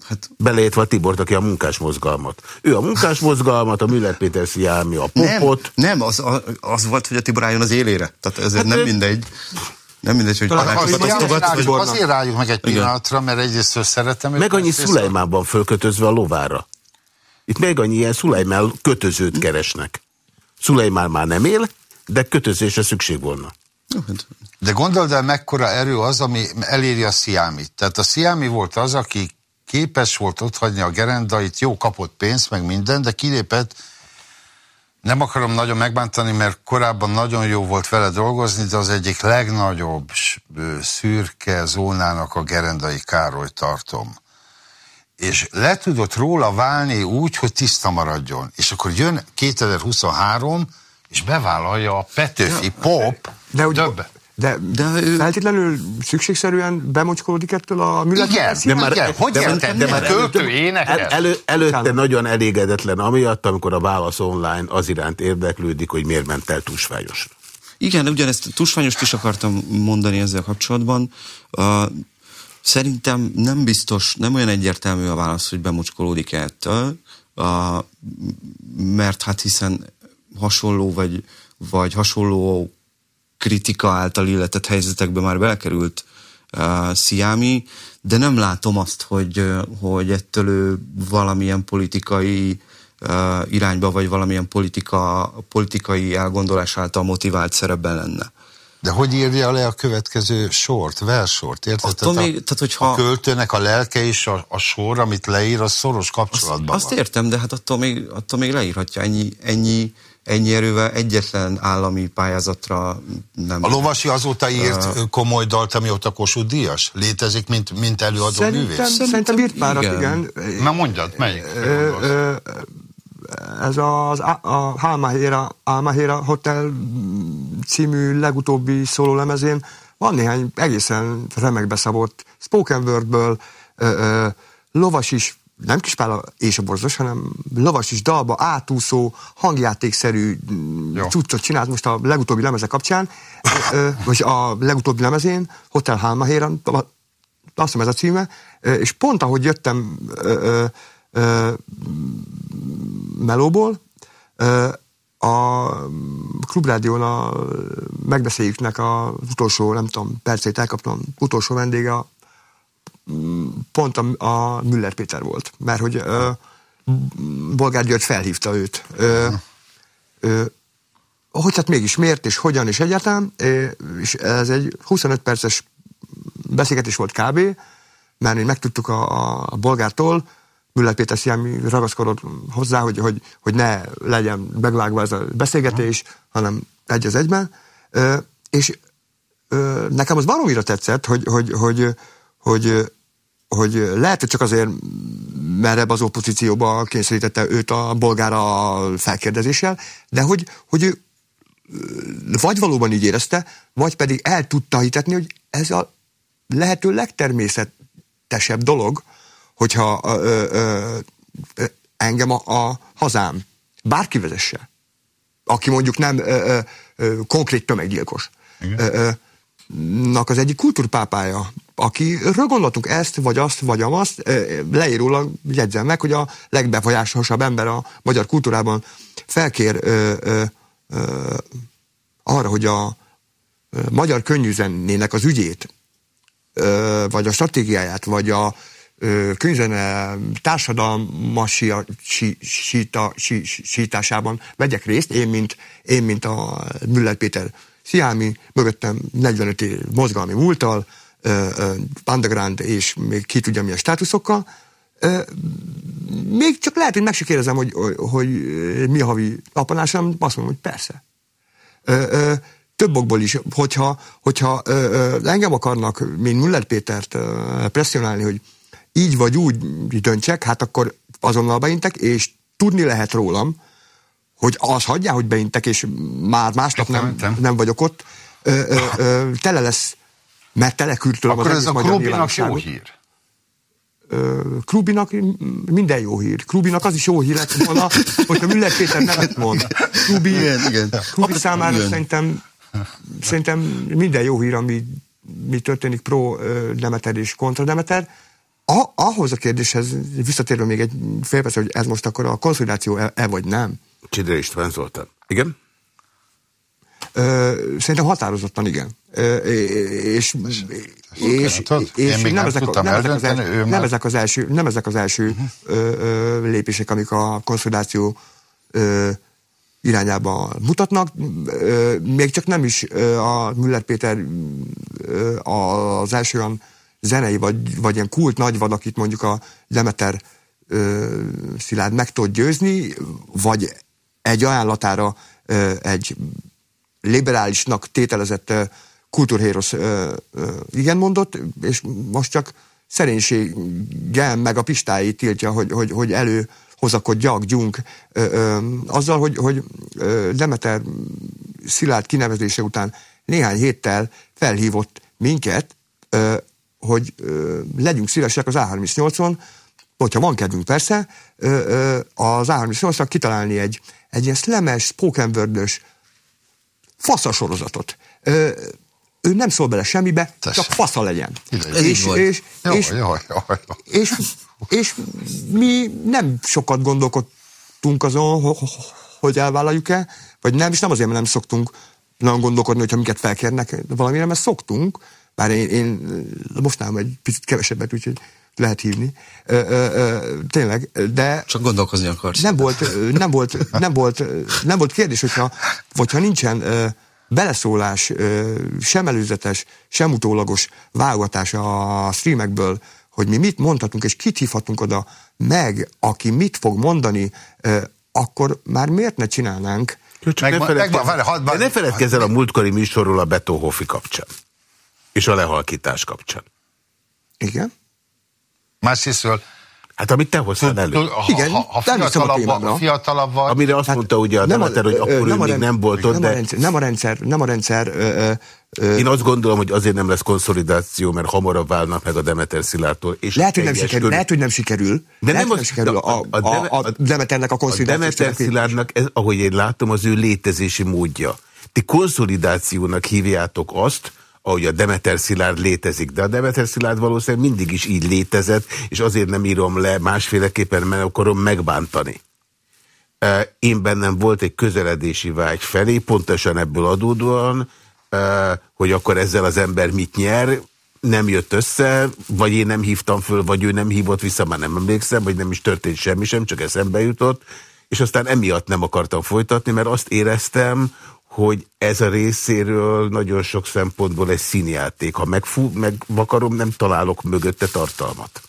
Hát, Beleértve a Tibort, aki a munkásmozgalmat. Ő a munkásmozgalmat, a Müller Péter Sziámi a popot. Nem, nem az, az volt, hogy a Tibor álljon az élére. Tehát ez hát nem mindegy. Nem mindegy, hogy osztogat. Azért, azért rájuk meg egy pillanatra, mert egyrészt szeretem. Meg annyi Szulajmánban fölkötözve a lovára. Itt meg annyi ilyen Szulajmán kötözőt keresnek. Szulajmán már nem él, de kötözésre szükség volna. Hát- de gondold el, mekkora erő az, ami eléri a Sziámit. Tehát a Sziámi volt az, aki képes volt otthagyni a gerendait, jó, kapott pénzt, meg minden, de kilépett nem akarom nagyon megbántani, mert korábban nagyon jó volt vele dolgozni, de az egyik legnagyobb szürke zónának a Gerendai Károly tartom. És le tudott róla válni úgy, hogy tiszta maradjon. És akkor jön 2023, és bevállalja a Petőfi Pop de ugye, De, de ő... feltétlenül szükségszerűen bemocskolódik ettől a Müller? Igen, de már, igen. Hogy de, de, de már költő énekel? El, elő, előtte nagyon elégedetlen amiatt, amikor a válasz online az iránt érdeklődik, hogy miért ment el túlsványosra. Igen, ugyanezt tusványost is akartam mondani ezzel kapcsolatban. Uh, szerintem nem biztos, nem olyan egyértelmű a válasz, hogy bemocskolódik ettől, uh, mert hát hiszen hasonló vagy, vagy hasonló kritika által illetett helyzetekbe már belekerült uh, Sziámi, de nem látom azt, hogy, hogy ettől ő valamilyen politikai uh, irányba, vagy valamilyen politika, politikai elgondolás által motivált szerepben lenne. De hogy írja le a következő sort, versort, érted? Tehát, még, tehát, hogyha... A költőnek a lelke és a, a sor, amit leír, az szoros kapcsolatban azt, azt értem, de hát attól még, attól még leírhatja ennyi, ennyi, ennyi erővel egyetlen állami pályázatra nem... A Lovasi azóta írt uh, komoly dalt, amióta Kossuth Díjas? Létezik, mint, mint előadó szerintem, művész? Szerintem írt párat, igen. igen. Na mondjad, melyik? ez az a Halmahera, Almahera Hotel című legutóbbi szólólemezén van néhány egészen remekbe szabott spoken wordből, lovas is, nem Kispál és a borzos, hanem lovas is dalba átúszó, hangjátékszerű Jó. cuccot csinált most a legutóbbi lemeze kapcsán, vagy a legutóbbi lemezén, Hotel Halmahera, azt hiszem ez a címe, és pont ahogy jöttem melóból. A Klubrádión a megbeszéljüknek az utolsó, nem tudom, percét elkaptam, utolsó vendége pont a, a Müller Péter volt, mert hogy ö, Bolgár György felhívta őt. Ö, ö, hogy hát mégis miért, és hogyan, és egyáltalán, és ez egy 25 perces beszélgetés volt kb., mert megtudtuk a, a bolgártól, Müller Péter Sziámi ragaszkodott hozzá, hogy, hogy, hogy ne legyen megvágva ez a beszélgetés, hanem egy az egyben. És nekem az baromira tetszett, hogy, hogy, hogy, hogy, hogy lehet, hogy csak azért merebb az opozícióba kényszerítette őt a bolgára felkérdezéssel, de hogy, hogy ő vagy valóban így érezte, vagy pedig el tudta hitetni, hogy ez a lehető legtermészetesebb dolog, hogyha ö, ö, ö, engem a, a hazám bárki vezesse, aki mondjuk nem ö, ö, konkrét tömeggyilkos, ö, ö, nak az egyik kultúrpápája, aki gondoltunk ezt, vagy azt, vagy amazt, leírólag jegyzem meg, hogy a legbefolyásosabb ember a magyar kultúrában felkér ö, ö, ö, arra, hogy a magyar könnyűzennének az ügyét, ö, vagy a stratégiáját, vagy a könyvzene társadalmasításában vegyek részt, én mint, én, mint a Müller Péter Sziámi, mögöttem 45 év mozgalmi múltal, underground és még ki tudja milyen státuszokkal, még csak lehet, hogy meg se kérdezem, hogy, hogy mi a havi apanásom, azt mondom, hogy persze. Több okból is, hogyha, hogyha engem akarnak, mint Müller Pétert presszionálni, hogy így vagy úgy döntsek, hát akkor azonnal beintek, és tudni lehet rólam, hogy az hagyjál, hogy beintek, és már másnap nem, nem vagyok ott, ö, ö, ö, tele lesz, mert telekürtölöm Akkor az ez a Krubinak jó hír? Krubinak minden jó hír. Krubinak az is jó hír lett volna, hogy a Müller Péter nevet mond. Krubi, igen, igen. Krubi számára igen. szerintem, szerintem minden jó hír, ami mi történik pro Demeter és kontra Demeter a, ahhoz a kérdéshez visszatérve még egy fél perc, hogy ez most akkor a konszolidáció-e e vagy nem. Csidre István Zoltán. Igen? Ö, szerintem határozottan igen. És, és, és nem, ezek, a, nem, ezek az első, nem ezek az első, nem ezek az első ö, ö, lépések, amik a konszolidáció ö, irányába mutatnak. Ö, még csak nem is ö, a Müller Péter ö, az első olyan zenei, vagy, vagy ilyen kult nagyvad, akit mondjuk a Demeter ö, Szilárd meg tud győzni, vagy egy ajánlatára egy liberálisnak tételezett kultúrhérosz igen mondott, és most csak szerénységgel meg a pistáit tiltja, hogy, hogy, hogy elő hozakodjak, gyunk, ö, azzal, hogy, hogy Demeter Szilárd kinevezése után néhány héttel felhívott minket, hogy legyünk szívesek az A38-on, hogyha van kedvünk persze, az A38-ra kitalálni egy, egy ilyen szlemes, spoken word faszasorozatot. Ö, ő nem szól bele semmibe, Tessék. csak fasza legyen. Ez és, és, jaj, és, jaj, jaj, és, és mi nem sokat gondolkodtunk azon, hogy elvállaljuk-e, vagy nem, és nem azért, mert nem szoktunk nagyon gondolkodni, hogyha minket felkérnek valamire, mert szoktunk, bár én, én most nem egy picit kevesebbet, úgyhogy lehet hívni. Ö, ö, ö, tényleg, de... Csak gondolkozni akarsz. Nem volt, nem volt, nem volt, nem volt kérdés, hogyha, hogyha nincsen ö, beleszólás, ö, sem előzetes, sem utólagos válogatás a streamekből, hogy mi mit mondhatunk, és kit hívhatunk oda meg, aki mit fog mondani, ö, akkor már miért ne csinálnánk? Csak meg, ne, feledkezz, meg, várj, ne feledkezz el a múltkori műsorról a Betóhofi kapcsán. És a lehalkítás kapcsán. Igen. Másrésztről Hát amit te hoztál elő. Ha, Igen, ha, ha fiatalabb, fiatalabb vagy... Amire azt hát, mondta ugye a Demeter, hogy akkor nem ő még nem volt ott, de... Nem a rendszer, nem a rendszer... Ö, ö, Én azt gondolom, hogy azért nem lesz konszolidáció, mert hamarabb válnak meg a Demeter Szilárdtól. És lehet, hogy nem sikerül, körül... lehet, hogy nem sikerül. De lehet, nem, nem sikerül a, a, a, a Demeternek a konszolidáció. A Demeter Szilárdnak, ez, ahogy én látom, az ő létezési módja. Ti konszolidációnak hívjátok azt, ahogy a Demeter Szilárd létezik. De a Demeter Szilárd valószínűleg mindig is így létezett, és azért nem írom le másféleképpen, mert akarom megbántani. Én bennem volt egy közeledési vágy felé, pontosan ebből adódóan, hogy akkor ezzel az ember mit nyer, nem jött össze, vagy én nem hívtam föl, vagy ő nem hívott vissza, már nem emlékszem, vagy nem is történt semmi sem, csak eszembe jutott, és aztán emiatt nem akartam folytatni, mert azt éreztem, hogy ez a részéről nagyon sok szempontból egy színjáték. Ha megfú, meg akarom, nem találok mögötte tartalmat.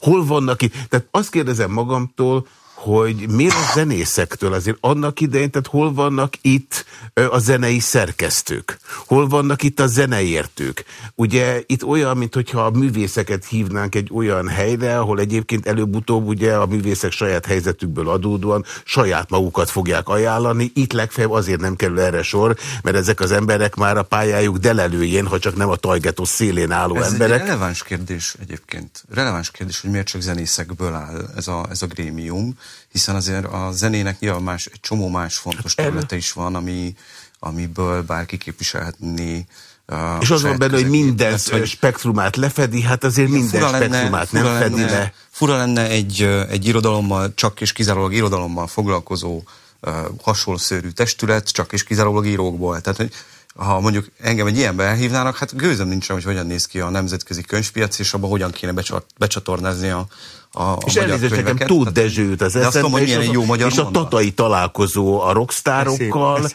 Hol vannak itt? Tehát azt kérdezem magamtól, hogy miért a zenészektől azért annak idején, tehát hol vannak itt a zenei szerkesztők, hol vannak itt a zeneértők. Ugye itt olyan, mintha a művészeket hívnánk egy olyan helyre, ahol egyébként előbb-utóbb ugye a művészek saját helyzetükből adódóan saját magukat fogják ajánlani. Itt legfeljebb azért nem kerül erre sor, mert ezek az emberek már a pályájuk delelőjén, ha csak nem a tajgetó szélén álló ez emberek. Ez releváns kérdés egyébként. Releváns kérdés, hogy miért csak zenészekből áll ez a, ez a grémium hiszen azért a zenének nyilván más, egy csomó más fontos hát területe is van, ami, amiből bárki képviselhetné Uh, és az van benne, hogy minden lesz, hogy spektrumát lefedi, hát azért igen, minden spektrumát lenne, nem fedi lenne, le. Fura lenne egy, egy irodalommal, csak és kizárólag irodalommal foglalkozó uh, hasonló szőrű testület, csak és kizárólag írókból. Tehát, hogy ha mondjuk engem egy ilyenbe elhívnának, hát gőzöm nincs, hogy hogyan néz ki a nemzetközi könyvpiac, és abban hogyan kéne becsatornázni a, a, és elnézést nekem Tóth Dezső jut az eszembe, és, az, jó magyar és a tatai találkozó a rockstárokkal.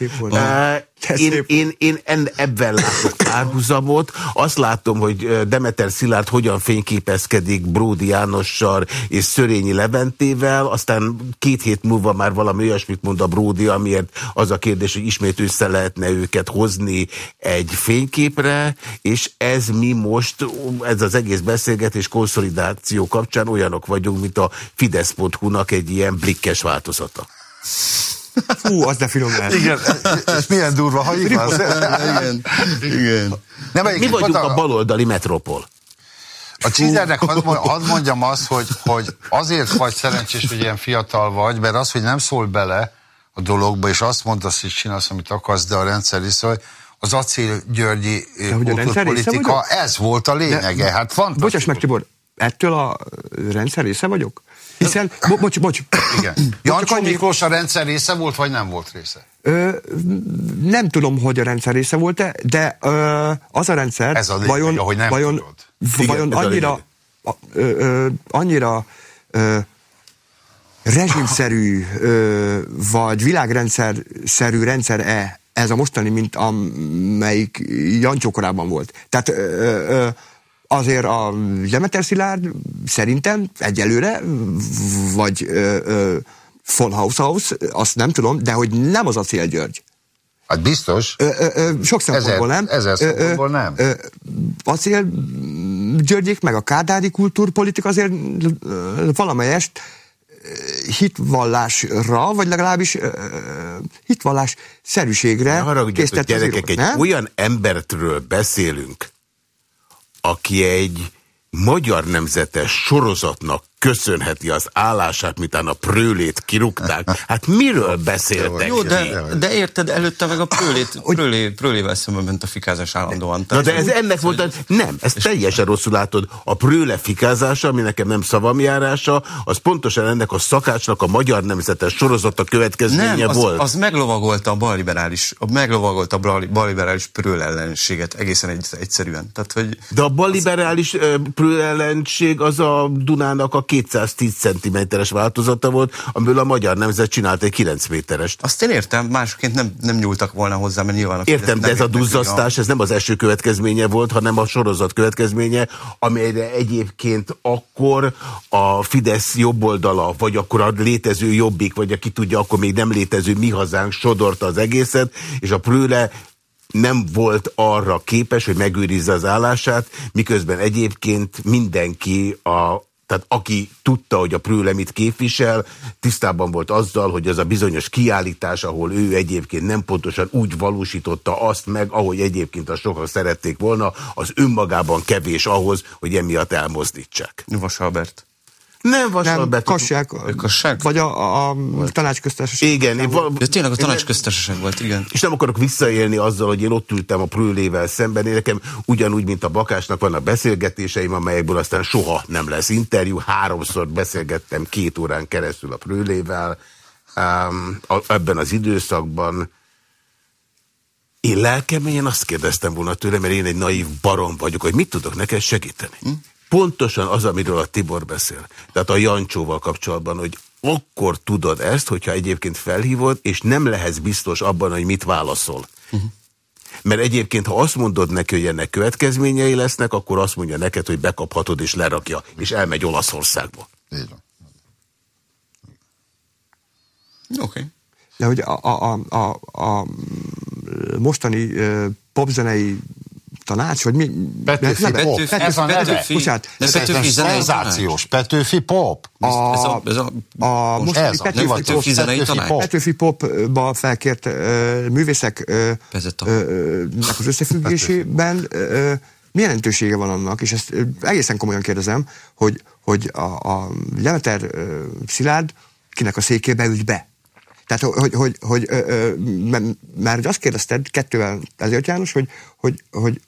Én, én, én en, ebben látok párhuzamot. Azt látom, hogy Demeter Szilárd hogyan fényképezkedik Bródi Jánossal és Szörényi Leventével, aztán két hét múlva már valami olyasmit mond a Bródi, amiért az a kérdés, hogy ismét össze lehetne őket hozni egy fényképre, és ez mi most, ez az egész beszélgetés konszolidáció kapcsán olyanok vagyunk, mint a Fidesz.hu-nak egy ilyen blikkes változata. Fú, az de finom lehet. Igen, és milyen durva, ha igaz. Igen, igen. Nem, Mi vagyunk a, a baloldali metropol. A Csizernek hadd had mondjam azt, hogy, hogy azért vagy szerencsés, hogy ilyen fiatal vagy, mert az, hogy nem szól bele a dologba, és azt mondasz, hogy csinálsz, amit akarsz, de a rendszer is szól, az acél Györgyi politika, ez volt a lényege. De, hát fantasztikus. Bocsáss meg, Tibor, ettől a rendszer része vagyok? Hiszen, bo bocs, bocs. Igen. Jancsó annyi... Miklós a rendszer része volt, vagy nem volt része? Ö, nem tudom, hogy a rendszer része volt-e, de ö, az a rendszer ez a lényeg, vajon, ahogy nem vajon, tudod. vajon Igen, annyira, a, ö, ö, annyira ö, rezsimszerű ö, vagy világrendszerszerű rendszer-e ez a mostani, mint amelyik Jancsó korában volt. Tehát ö, ö, azért a Demeter Szilárd szerintem egyelőre, vagy ö, ö, von Haushaus, azt nem tudom, de hogy nem az a Cél György. Hát biztos. Ö, ö, ö, sok szempontból nem. Ezer szempontból nem. Ö, ö, Cél Györgyék, meg a kádári kultúrpolitika azért valamelyest hitvallásra, vagy legalábbis uh, hitvallás szerűségre készített gyerekek, egy nem? olyan embertről beszélünk, aki egy magyar nemzetes sorozatnak köszönheti az állását, mitán a prőlét kirúgták. Hát miről beszéltek? Jó, de, de érted, előtte meg a prőlét, prőlé, prőlével szemben ment a fikázás állandóan. Na de ez ennek volt, nem, ez teljesen rosszul látod. A prőle fikázása, ami nekem nem szavamjárása, az pontosan ennek a szakácsnak a magyar nemzetes sorozata következménye nem, az, volt. az meglovagolta a balliberális, a meglovagolta a balliberális prőle ellenséget egészen egy, egyszerűen. Tehát, hogy de a balliberális az... prőle ellenség az a Dunának a 210 cm-es változata volt, amiből a magyar nemzet csinált egy 9 méterest. Azt én értem, másként nem, nem nyúltak volna hozzá, mert nyilván... Értem, de ez a duzzasztás, ez nem az első következménye volt, hanem a sorozat következménye, amelyre egyébként akkor a Fidesz jobboldala, vagy akkor a létező jobbik, vagy aki tudja, akkor még nem létező mi hazánk sodorta az egészet, és a Prőle nem volt arra képes, hogy megőrizze az állását, miközben egyébként mindenki a, tehát aki tudta, hogy a Prőle mit képvisel, tisztában volt azzal, hogy ez a bizonyos kiállítás, ahol ő egyébként nem pontosan úgy valósította azt meg, ahogy egyébként a sokan szerették volna, az önmagában kevés ahhoz, hogy emiatt elmozdítsák. Vas Albert. Nem vasalbet. Nem, kassák. Kassák? Vagy a, a tanácsköztársaság. Igen. Én, De tényleg a tanácsköztársaság volt, igen. És nem akarok visszaélni azzal, hogy én ott ültem a prőlével szemben. Én nekem ugyanúgy, mint a Bakásnak vannak beszélgetéseim, amelyekből aztán soha nem lesz interjú. Háromszor beszélgettem két órán keresztül a prőlével um, ebben az időszakban. Én lelkeményen azt kérdeztem volna tőle, mert én egy naív barom vagyok, hogy mit tudok neked segíteni. Hm? Pontosan az, amiről a Tibor beszél. Tehát a Jancsóval kapcsolatban, hogy akkor tudod ezt, hogyha egyébként felhívod, és nem lehetsz biztos abban, hogy mit válaszol. Uh. -huh. Mert egyébként, ha azt mondod neki, hogy ennek következményei lesznek, akkor azt mondja neked, hogy bekaphatod és lerakja, és elmegy Olaszországba. Így van. Oké. Okay. De hogy a, a, a, a mostani popzenei tanács, vagy mi? Petőfi nem, Pop. Petőfi, ez a Petőfi, bocsánat. Ez Petőfi szenzációs. Petőfi Pop. A, ez a, ez a, a most ez a, Petőfi, Petőfi, Petőfi, Petőfi Pop. Petőfi Popba felkért uh, művészek uh, uh, az összefüggésében uh, mi jelentősége van annak, és ezt egészen komolyan kérdezem, hogy, hogy a, a Lemeter uh, Szilárd kinek a székébe ült be. Tehát, hogy, hogy, hogy ö, mert azt kérdezted kettővel ezért János, hogy, hogy, hogy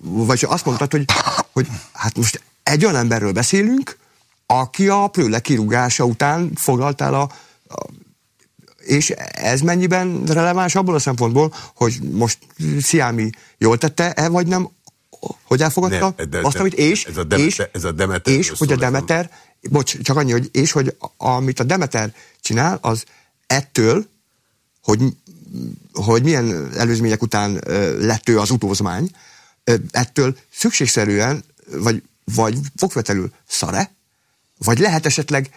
vagy azt mondtad, hogy, hogy hát most egy olyan emberről beszélünk, aki a prőle kirúgása után foglaltál a, a és ez mennyiben releváns abból a szempontból, hogy most Sziámi jól tette-e, vagy nem, hogy elfogadta nem, de, azt, amit és, ez a Demeter, és, ez a Demeter és hogy a Demeter, bocs, csak annyi, hogy és hogy amit a Demeter csinál, az ettől, hogy, hogy milyen előzmények után lett ő az utózmány, ettől szükségszerűen, vagy, vagy fokvetelül szare, vagy lehet esetleg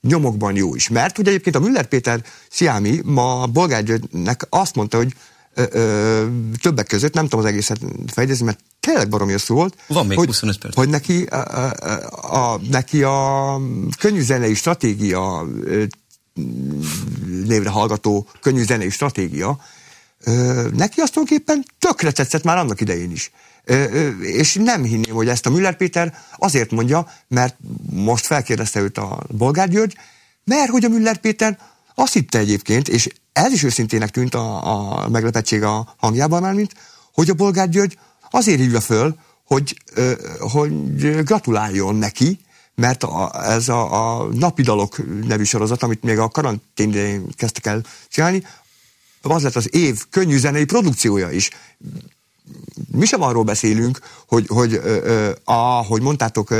nyomokban jó is. Mert ugye egyébként a Müller Péter Sziámi ma Bolgárgyőnek azt mondta, hogy ö, ö, többek között, nem tudom az egészet fejlődni, mert tényleg baromi szó volt. Van még hogy, 25 perc. Hogy neki a, a, a, neki a könnyű zenei stratégia névre hallgató könnyű zenei stratégia, neki azt tulajdonképpen tökre tetszett már annak idején is. És nem hinném, hogy ezt a Müller Péter azért mondja, mert most felkérdezte őt a Bolgár György, mert hogy a Müller Péter azt hitte egyébként, és ez is őszintének tűnt a, a meglepettség a hangjában már, mint, hogy a Bolgár György azért hívja föl, hogy, hogy gratuláljon neki, mert a, ez a, a Napi Dalok nevű sorozat, amit még a karantén kezdtek el csinálni, az lett az év könnyű zenei produkciója is. Mi sem arról beszélünk, hogy, hogy ö, ö, ahogy mondtátok,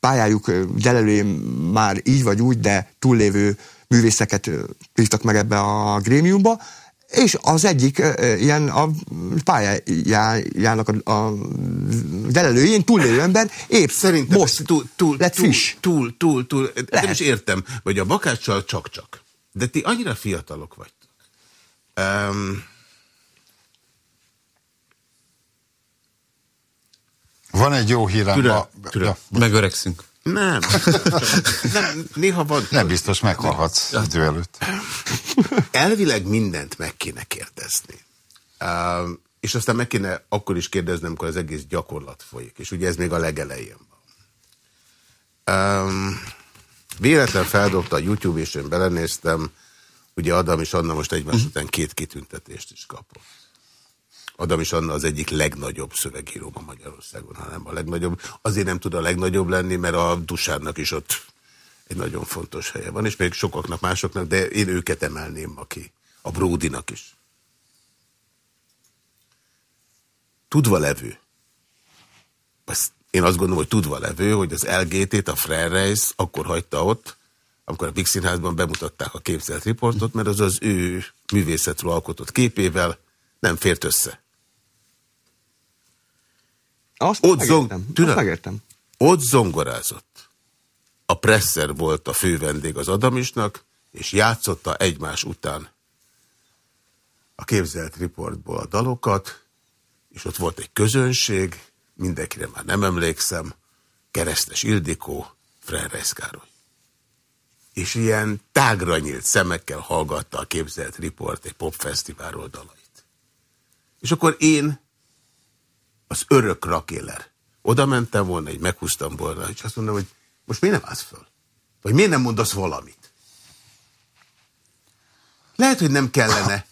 pályájuk gyelelőjén már így vagy úgy, de túllévő művészeket hívtak meg ebbe a grémiumba, és az egyik ilyen a pályájának a, a delelőjén túlélő ember épp Szerintem most túl, túl, lett túl, friss. Túl, túl, túl, túl. Nem is értem, hogy a bakáccsal csak-csak. De ti annyira fiatalok vagytok. Um, Van egy jó hírem. Türel, türel. Ja. Megöregszünk. Nem. nem. Néha van. Nem biztos meghalhatsz idő előtt. Elvileg mindent meg kéne kérdezni. Um, és aztán meg kéne akkor is kérdezni, amikor az egész gyakorlat folyik. És ugye ez még a legelején van. Um, véletlen feldobta a YouTube, és én belenéztem, ugye Adam és Anna most egymás után két kitüntetést is kapott. Adam is Anna az egyik legnagyobb szövegíró a Magyarországon, hanem a legnagyobb. Azért nem tud a legnagyobb lenni, mert a Dusárnak is ott egy nagyon fontos helye van, és még sokaknak másoknak, de én őket emelném aki. A Bródinak is. Tudva levő. Azt én azt gondolom, hogy tudva levő, hogy az LGT-t, a Freyreis akkor hagyta ott, amikor a Big Színházban bemutatták a képzelt riportot, mert az az ő művészetről alkotott képével nem fért össze. Azt ott megértem. Zong... Azt megértem. Ott zongorázott. A Presser volt a fő vendég az Adamisnak, és játszotta egymás után a képzelt riportból a dalokat, és ott volt egy közönség, mindenkire már nem emlékszem, Keresztes Ildikó, Freresz Károly. És ilyen tágra nyílt szemekkel hallgatta a képzelt riport egy popfesztiválról dalait. És akkor én, az örök rakéler, oda mentem volna, egy meghúztam volna, és azt mondom, hogy most miért nem állsz föl? Vagy miért nem mondasz valamit? Lehet, hogy nem kellene.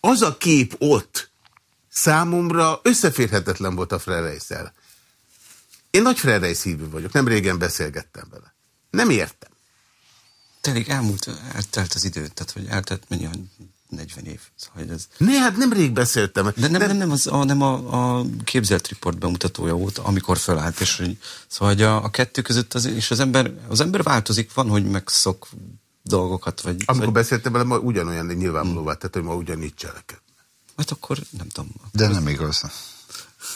Az a kép ott, számomra összeférhetetlen volt a Frereisszel. Én nagy Frereisz hívő vagyok, nem régen beszélgettem vele. Nem értem. Telik elmúlt, eltelt az idő, tehát hogy eltelt mennyi, 40 év. Szóval ez... Ne, hát nemrég beszéltem. De nem, nem, nem, nem, az, a, nem a, a képzelt riport bemutatója volt, amikor fölállt, és hogy, szóval hogy a, a kettő között az, és az ember, az ember változik, van, hogy megszok dolgokat. Vagy, amikor vagy... beszéltem vele, ma ugyanolyan nyilvánvalóvá tett, hogy ma ugyanígy cselekedett. Hát akkor nem tudom. De nem igaz.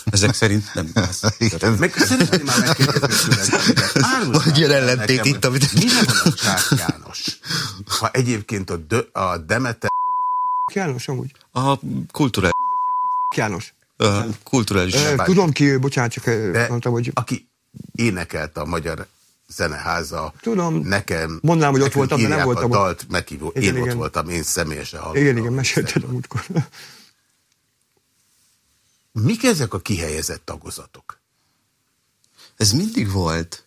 Ezek szerint nem igaz. Meg szeretném már megkérdezni Vagy ilyen ellentét itt, amit... Mire van a Csák János? Ha egyébként a, de, a Demeter... János amúgy. A kulturális... János. A kulturális... Tudom ki, bocsánat, csak mondtam, hogy... Aki énekelte a magyar zeneháza. Tudom. Nekem. Mondanám, hogy ott voltam, de nem voltam. A dalt meghívó. Igen, én igen. ott voltam, én személyesen hallottam. Igen, igen, mesélted a múltkor. Mik ezek a kihelyezett tagozatok? Ez mindig volt.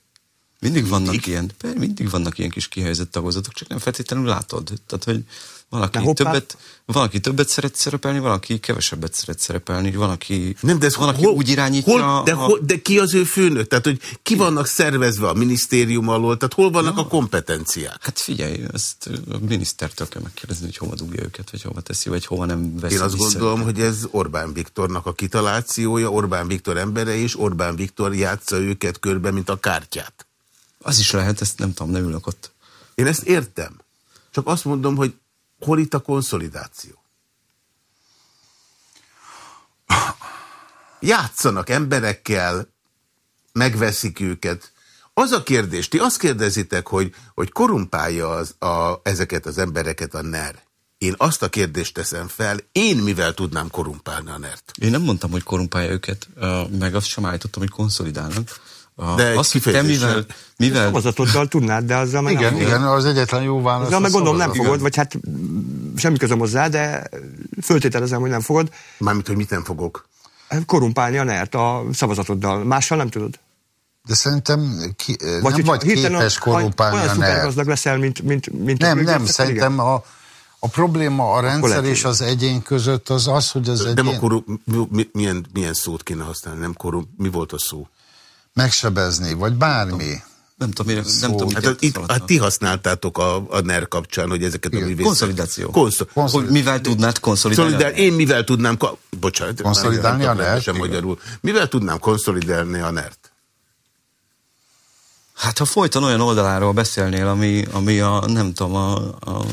Mindig, mindig? vannak ilyen, mindig vannak ilyen kis kihelyezett tagozatok, csak nem feltétlenül látod. Tehát, hogy valaki többet, valaki többet szeret szerepelni, valaki kevesebbet szeret szerepelni, valaki, nem, de ez valaki hol, úgy irányítja. Hol, de, a... hol, de ki az ő főnök? Tehát, hogy ki vannak szervezve a minisztérium alól? Tehát hol vannak ja. a kompetenciák? Hát figyelj, ezt a minisztertől kell megkérdezni, hogy hova dugja őket, vagy hova teszi, vagy hova nem veszi Én azt vissza. gondolom, hogy ez Orbán Viktornak a kitalációja, Orbán Viktor embere, és Orbán Viktor játsza őket körbe, mint a kártyát. Az is lehet, ezt nem tudom, nem ülök ott. Én ezt értem. Csak azt mondom, hogy Hol itt a konszolidáció? Játszanak emberekkel, megveszik őket. Az a kérdés, ti azt kérdezitek, hogy, hogy korumpálja az, a, ezeket az embereket a NER. Én azt a kérdést teszem fel, én mivel tudnám korumpálni a NER-t? Én nem mondtam, hogy korumpálja őket, meg azt sem állítottam, hogy konszolidálnak. A, de azt, hogy te mivel... mivel... Szavazatoddal tudnád, de azzal meg Igen, nem igen, az egyetlen jó válasz. Azzal meg gondolom nem fogod, vagy hát semmi közöm hozzá, de föltételezem, hogy nem fogod. Mármint, hogy mit nem fogok? Korumpálni a NERT a szavazatoddal. Mással nem tudod. De szerintem ki, vagy nem vagy képes korumpálni a NERT. Olyan gazdag leszel, mint, mint, mint Nem, nem, szerintem a, a probléma a rendszer és az egyén között az az, hogy az egyén... Nem a koru, milyen, milyen szót kéne használni, nem koru, mi volt a szó? Megsebezni, vagy bármi. Nem tudom, mire, nem tudom, hát, itt, hát ti használtátok a, a NER kapcsán, hogy ezeket Igen. a művészek... Konszolidáció. Konszol... Konszol... Hogy mivel tudnád konszolidálni? Konszolidál... Én mivel tudnám... Bocsánat. Konszolidálni a NER-t? Magyarul. Mivel tudnám konszolidálni a NER-t? Hát ha folyton olyan oldaláról beszélnél, ami, ami a, nem tudom, a, a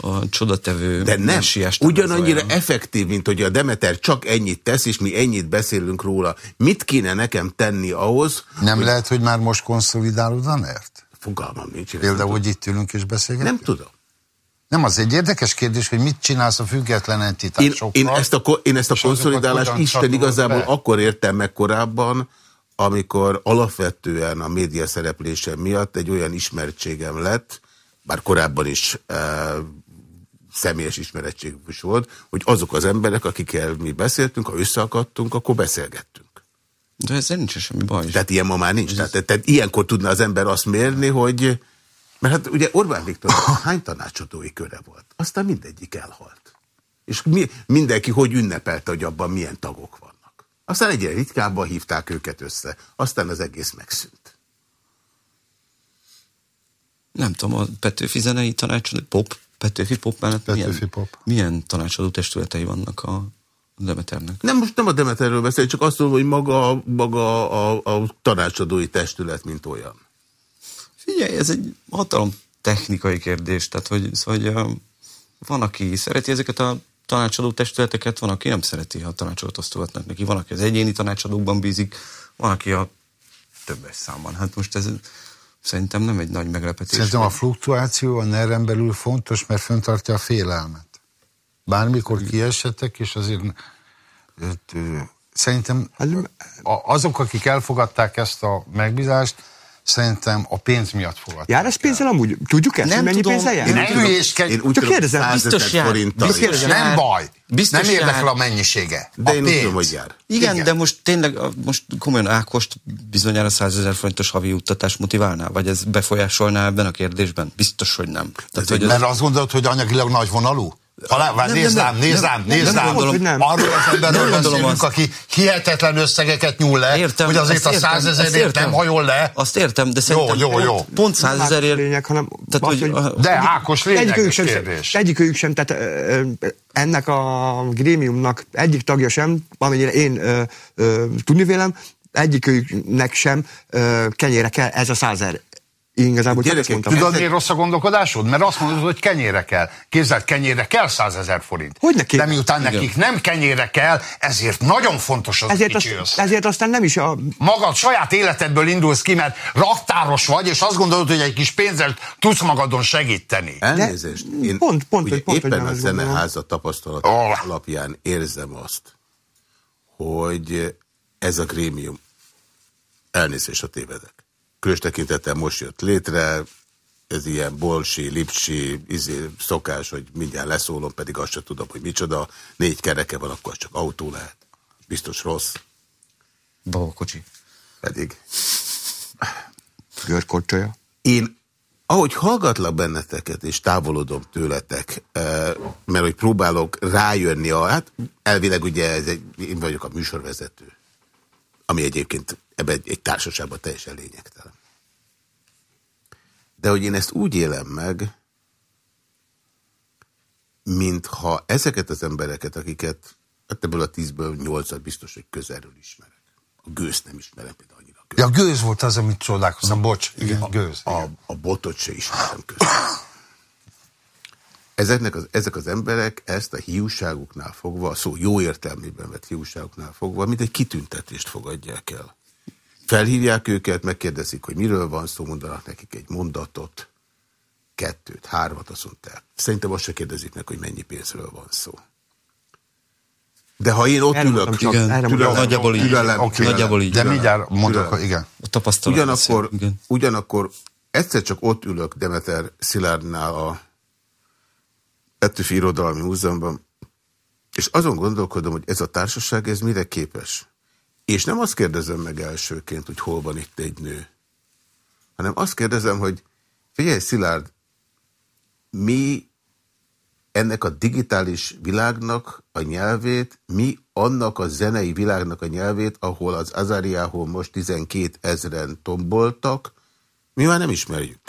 a csodatevő De nem, ugyanannyira effektív, mint hogy a Demeter csak ennyit tesz, és mi ennyit beszélünk róla. Mit kéne nekem tenni ahhoz? Nem hogy... lehet, hogy már most konszolidálod a NERT? Fogalmam nincs. Például, hogy itt ülünk és beszélgetünk? Nem tudom. Nem, az egy érdekes kérdés, hogy mit csinálsz a független entitásokkal. Én, én ezt a, én ezt a konszolidálást Isten igazából be? akkor értem meg korábban, amikor alapvetően a média szereplése miatt egy olyan ismertségem lett, bár korábban is e, személyes ismerettség is volt, hogy azok az emberek, akikkel mi beszéltünk, ha összeakadtunk, akkor beszélgettünk. De ezzel nincs semmi baj. Tehát ilyen ma már nincs. Tehát, tehát, tehát ilyenkor tudna az ember azt mérni, hogy... Mert hát ugye Orbán Viktor hány tanácsadói köre volt? Aztán mindegyik elhalt. És mi, mindenki hogy ünnepelte, hogy abban milyen tagok vannak. Aztán egyre ritkábban hívták őket össze. Aztán az egész megszűnt. Nem tudom, a Petőfi zenei tanácsadó, pop, Petőfi pop mellett Petőfi milyen, pop. milyen tanácsadó testületei vannak a Demeternek. Nem, most nem a Demeterről beszél, csak azt mondom, hogy maga, maga a, a tanácsadói testület, mint olyan. Figyelj, ez egy hatalom technikai kérdés, tehát hogy, hogy van, aki szereti ezeket a tanácsadó testületeket, van, aki nem szereti, ha tanácsadót osztogatnak neki, van, aki az egyéni tanácsadókban bízik, van, aki a többes számban. Hát most ez szerintem nem egy nagy meglepetés. Szerintem a fluktuáció a nerven belül fontos, mert föntartja a félelmet. Bármikor kiesettek, és azért szerintem hát, azok, akik elfogadták ezt a megbízást, Szerintem a pénz miatt fogadták. Jár ez pénzzel amúgy? Tudjuk ezt, nem mennyi pénzzel jár? Én nem hülyéskedj. Én úgy Csak kérdezem. Biztos jár. Biztos nem baj. Biztos nem érdekel a mennyisége. De a én pénz. tudom, hogy jár. Igen, Igen, de most tényleg, most komolyan Ákost bizonyára 100 ezer forintos havi juttatás motiválná? Vagy ez befolyásolná ebben a kérdésben? Biztos, hogy nem. Tehát, hogy mert az... azt gondolod, hogy anyagilag nagy vonalú? Halál, nem, nézd rám, nézd rám, nézd rám. Arról az emberről beszélünk, aki hihetetlen összegeket nyúl le, értem, hogy azért a százezerért nem hajol le. Azt értem, de szerintem jó, jó, jó. pont százezerért... Lényeg, hanem tehát, hogy, de Ákos lényeges sem, kérdés. Egyikőjük sem, tehát ennek a grémiumnak egyik tagja sem, amennyire én ö, ö, tudni vélem, egyikőjüknek sem ö, kenyére kell ez a százer én igazából Gyerekek, mondtam. Tudod, miért rossz a gondolkodásod? Mert azt mondod, hogy kenyére kell. Képzeld, kenyére kell 100 ezer forint. Hogy neki? De miután Igen. nekik nem kenyére kell, ezért nagyon fontos az ezért, az, ezért aztán nem is a... Magad saját életedből indulsz ki, mert raktáros vagy, és azt gondolod, hogy egy kis pénzzel tudsz magadon segíteni. Elnézést. Én pont, pont, ugye pont, éppen a zeneháza tapasztalat oh. alapján érzem azt, hogy ez a grémium elnézést a tévedek különös tekintettel most jött létre, ez ilyen bolsi, lipsi, izé, szokás, hogy mindjárt leszólom, pedig azt sem tudom, hogy micsoda. Négy kereke van, akkor csak autó lehet. Biztos rossz. Babakocsi. Pedig. Görkorcsolya. Én, ahogy hallgatlak benneteket, és távolodom tőletek, eh, mert hogy próbálok rájönni, a, hát elvileg ugye ez egy, én vagyok a műsorvezető, ami egyébként ebben egy, egy társaságban teljesen lényegtelen. De hogy én ezt úgy élem meg, mintha ezeket az embereket, akiket hát ebből a tízből nyolcat biztos, hogy közelről ismerek. A gőzt nem ismerem például annyira. Gőz. Ja, a gőz volt az, amit csodálkoztam, bocs. Igen, a, gőz. A, a botot se ismerem közelről. Ezeknek az, ezek az emberek ezt a hiúságuknál fogva, a szó jó értelmében vett hiúságuknál fogva, mint egy kitüntetést fogadják el. Felhívják őket, megkérdezik, hogy miről van szó, mondanak nekik egy mondatot, kettőt, hármat, azt mondták. Szerintem azt se kérdezik meg, hogy mennyi pénzről van szó. De ha én ott ülök, csak, igen, türelem, nagyjából így, türelem, okay, nagyjából így. De mindjárt mondok, hogy igen. A tapasztalat ugyanakkor, igen. ugyanakkor egyszer csak ott ülök Demeter Szilárdnál a Petőfi Irodalmi Múzeumban, és azon gondolkodom, hogy ez a társaság, ez mire képes. És nem azt kérdezem meg elsőként, hogy hol van itt egy nő, hanem azt kérdezem, hogy figyelj Szilárd, mi ennek a digitális világnak a nyelvét, mi annak a zenei világnak a nyelvét, ahol az Azariáhol most 12 ezeren tomboltak, mi már nem ismerjük.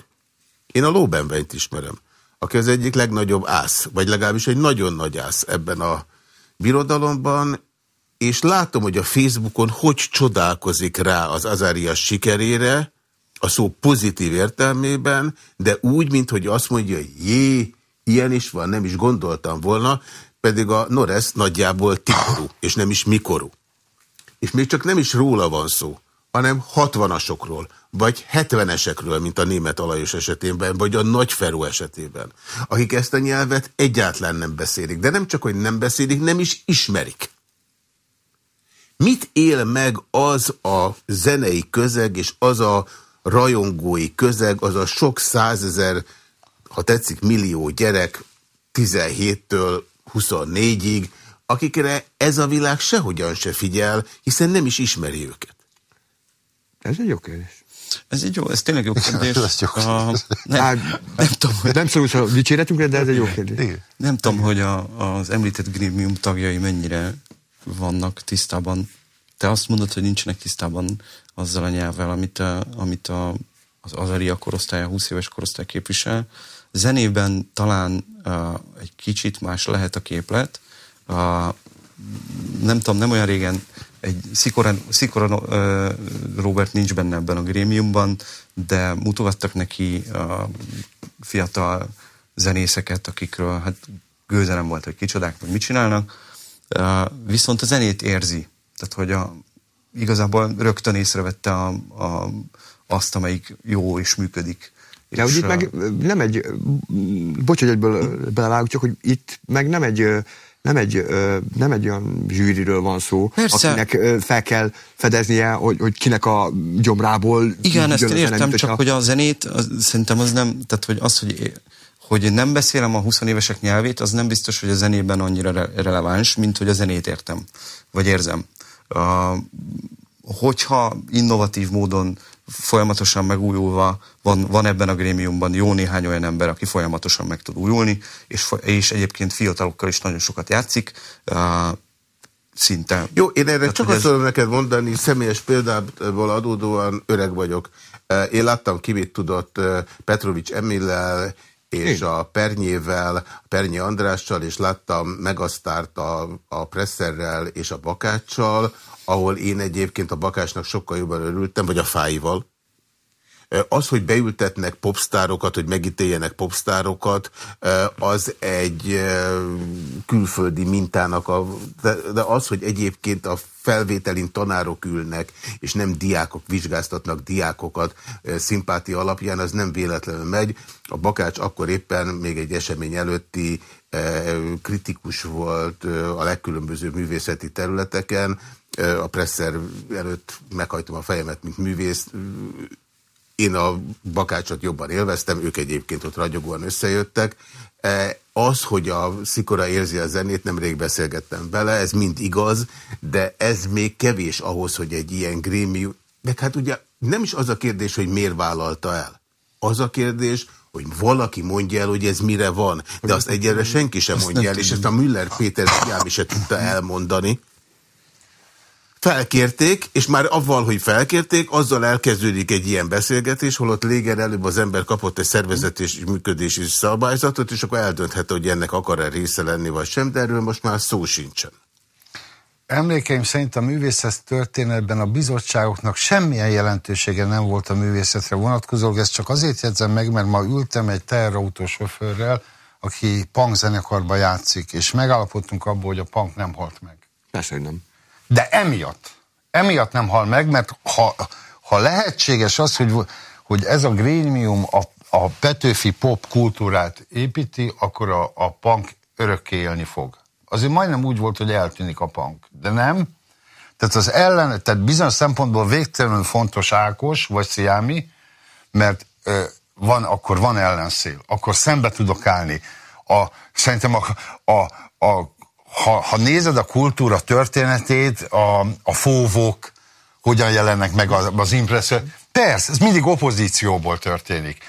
Én a Lóbenvenyt ismerem, aki az egyik legnagyobb ász, vagy legalábbis egy nagyon nagy ász ebben a birodalomban, és látom, hogy a Facebookon hogy csodálkozik rá az Azárias sikerére, a szó pozitív értelmében, de úgy, mint hogy azt mondja, jé, ilyen is van, nem is gondoltam volna, pedig a Noresz nagyjából tikorú, és nem is mikorú. És még csak nem is róla van szó, hanem hatvanasokról, vagy hetvenesekről, mint a német alajos esetében, vagy a nagyferó esetében, akik ezt a nyelvet egyáltalán nem beszélik. De nem csak, hogy nem beszélik, nem is ismerik. Mit él meg az a zenei közeg, és az a rajongói közeg, az a sok százezer, ha tetszik, millió gyerek 17-től 24-ig, akikre ez a világ sehogyan se figyel, hiszen nem is ismeri őket. Ez egy jó kérdés. Ez egy jó, ez tényleg jó kérdés. ez jó a, nem, nem tudom, hogy... Nem szólsz a dicséretünkre, de ez egy jó kérdés. Nem tudom, hogy a, az említett Grimium tagjai mennyire vannak tisztában. Te azt mondod, hogy nincsenek tisztában azzal a nyelvvel, amit, a, amit a, az Azaria korosztály, a 20 éves korosztály képvisel. Zenében talán uh, egy kicsit más lehet a képlet. Uh, nem tudom, nem olyan régen egy Szikora, Szikora uh, Robert nincs benne ebben a grémiumban, de mutogattak neki a fiatal zenészeket, akikről hát gőze nem volt, hogy kicsodák, vagy mit csinálnak. Uh, viszont a zenét érzi. Tehát, hogy a, igazából rögtön észrevette a, a, azt, amelyik jó és működik. De hogy itt meg nem egy, bocs, hogy egyből belevágok, csak hogy itt meg nem egy nem egy, nem egy olyan zsűriről van szó, Persze. akinek fel kell fedeznie, hogy, hogy kinek a gyomrából... Igen, ezt értem, zenét, csak hogy a zenét, az, szerintem az nem, tehát hogy az, hogy hogy nem beszélem a 20 évesek nyelvét, az nem biztos, hogy a zenében annyira re- releváns, mint hogy a zenét értem, vagy érzem. Uh, hogyha innovatív módon folyamatosan megújulva van, van ebben a grémiumban jó néhány olyan ember, aki folyamatosan meg tud újulni, és, és egyébként fiatalokkal is nagyon sokat játszik, uh, szinte. Jó, én erre Tehát, csak azt ez... tudom neked mondani, személyes példából adódóan öreg vagyok. Én láttam, ki mit tudott Petrovics Emillel, és Igen. a Pernyével, a Pernyi Andrással, és láttam Megasztárt a, a Presszerrel és a Bakáccsal, ahol én egyébként a Bakásnak sokkal jobban örültem, vagy a Fáival. Az, hogy beültetnek popstárokat, hogy megítéljenek popstárokat, az egy külföldi mintának, a, de az, hogy egyébként a felvételin tanárok ülnek, és nem diákok vizsgáztatnak diákokat szimpátia alapján, az nem véletlenül megy. A Bakács akkor éppen még egy esemény előtti kritikus volt a legkülönbözőbb művészeti területeken, a presszer előtt meghajtom a fejemet, mint művész, én a bakácsot jobban élveztem, ők egyébként ott ragyogóan összejöttek. E, az, hogy a Szikora érzi a zenét, nemrég beszélgettem vele, ez mind igaz, de ez még kevés ahhoz, hogy egy ilyen grémium... De hát ugye nem is az a kérdés, hogy miért vállalta el. Az a kérdés, hogy valaki mondja el, hogy ez mire van. De azt egyelőre senki sem mondja el, és ezt a Müller Péter fiám is se tudta elmondani. Felkérték, és már avval, hogy felkérték, azzal elkezdődik egy ilyen beszélgetés, holott léger előbb az ember kapott egy szervezeti és működési szabályzatot, és akkor eldönthet, hogy ennek akar-e része lenni, vagy sem, de erről most már szó sincsen. Emlékeim szerint a művészet történetben a bizottságoknak semmilyen jelentősége nem volt a művészetre vonatkozó, ezt csak azért jegyzem meg, mert ma ültem egy teherautó sofőrrel, aki punk zenekarba játszik, és megállapodtunk abból, hogy a punk nem halt meg. Persze, hogy nem. De emiatt, emiatt nem hal meg, mert ha, ha lehetséges az, hogy, hogy ez a grémium a, a Petőfi pop kultúrát építi, akkor a, a punk örökké élni fog. Azért majdnem úgy volt, hogy eltűnik a punk, de nem. Tehát az ellen, tehát bizonyos szempontból végtelenül fontos Ákos, vagy Sziámi, mert ö, van, akkor van ellenszél, akkor szembe tudok állni. A, szerintem a, a, a ha, ha nézed a kultúra történetét, a, a fóvok, hogyan jelennek meg az, az impresszor, persze, ez mindig opozícióból történik.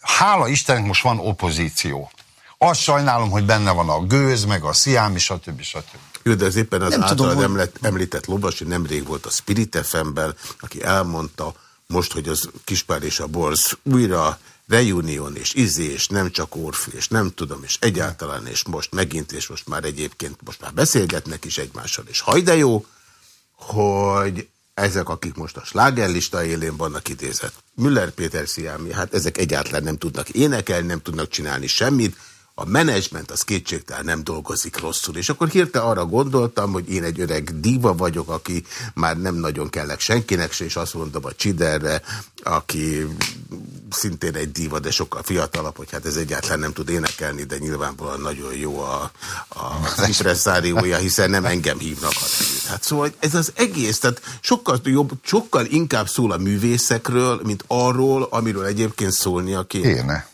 Hála Istennek most van opozíció. Azt sajnálom, hogy benne van a gőz, meg a sziám, stb. stb. Jó, de ez éppen az nem általad tudom, említ, említett Lovasi nemrég volt a Spirit fm aki elmondta most, hogy az Kispár és a Borz újra reunion és izé, és nem csak Orfi, és nem tudom, és egyáltalán, és most megint, és most már egyébként, most már beszélgetnek is egymással, és hajde jó, hogy ezek, akik most a slágerlista élén vannak idézett, Müller Péter Sziámi, hát ezek egyáltalán nem tudnak énekelni, nem tudnak csinálni semmit, a menedzsment az kétségtelen nem dolgozik rosszul. És akkor hirtelen arra gondoltam, hogy én egy öreg diva vagyok, aki már nem nagyon kellek senkinek se, és azt mondom a Csiderre, aki szintén egy diva, de sokkal fiatalabb, hogy hát ez egyáltalán nem tud énekelni, de nyilvánvalóan nagyon jó a, a impresszáriója, hiszen nem engem hívnak, hanem őt. Hát szóval ez az egész, tehát sokkal jobb, sokkal inkább szól a művészekről, mint arról, amiről egyébként szólnia kéne. Kéne.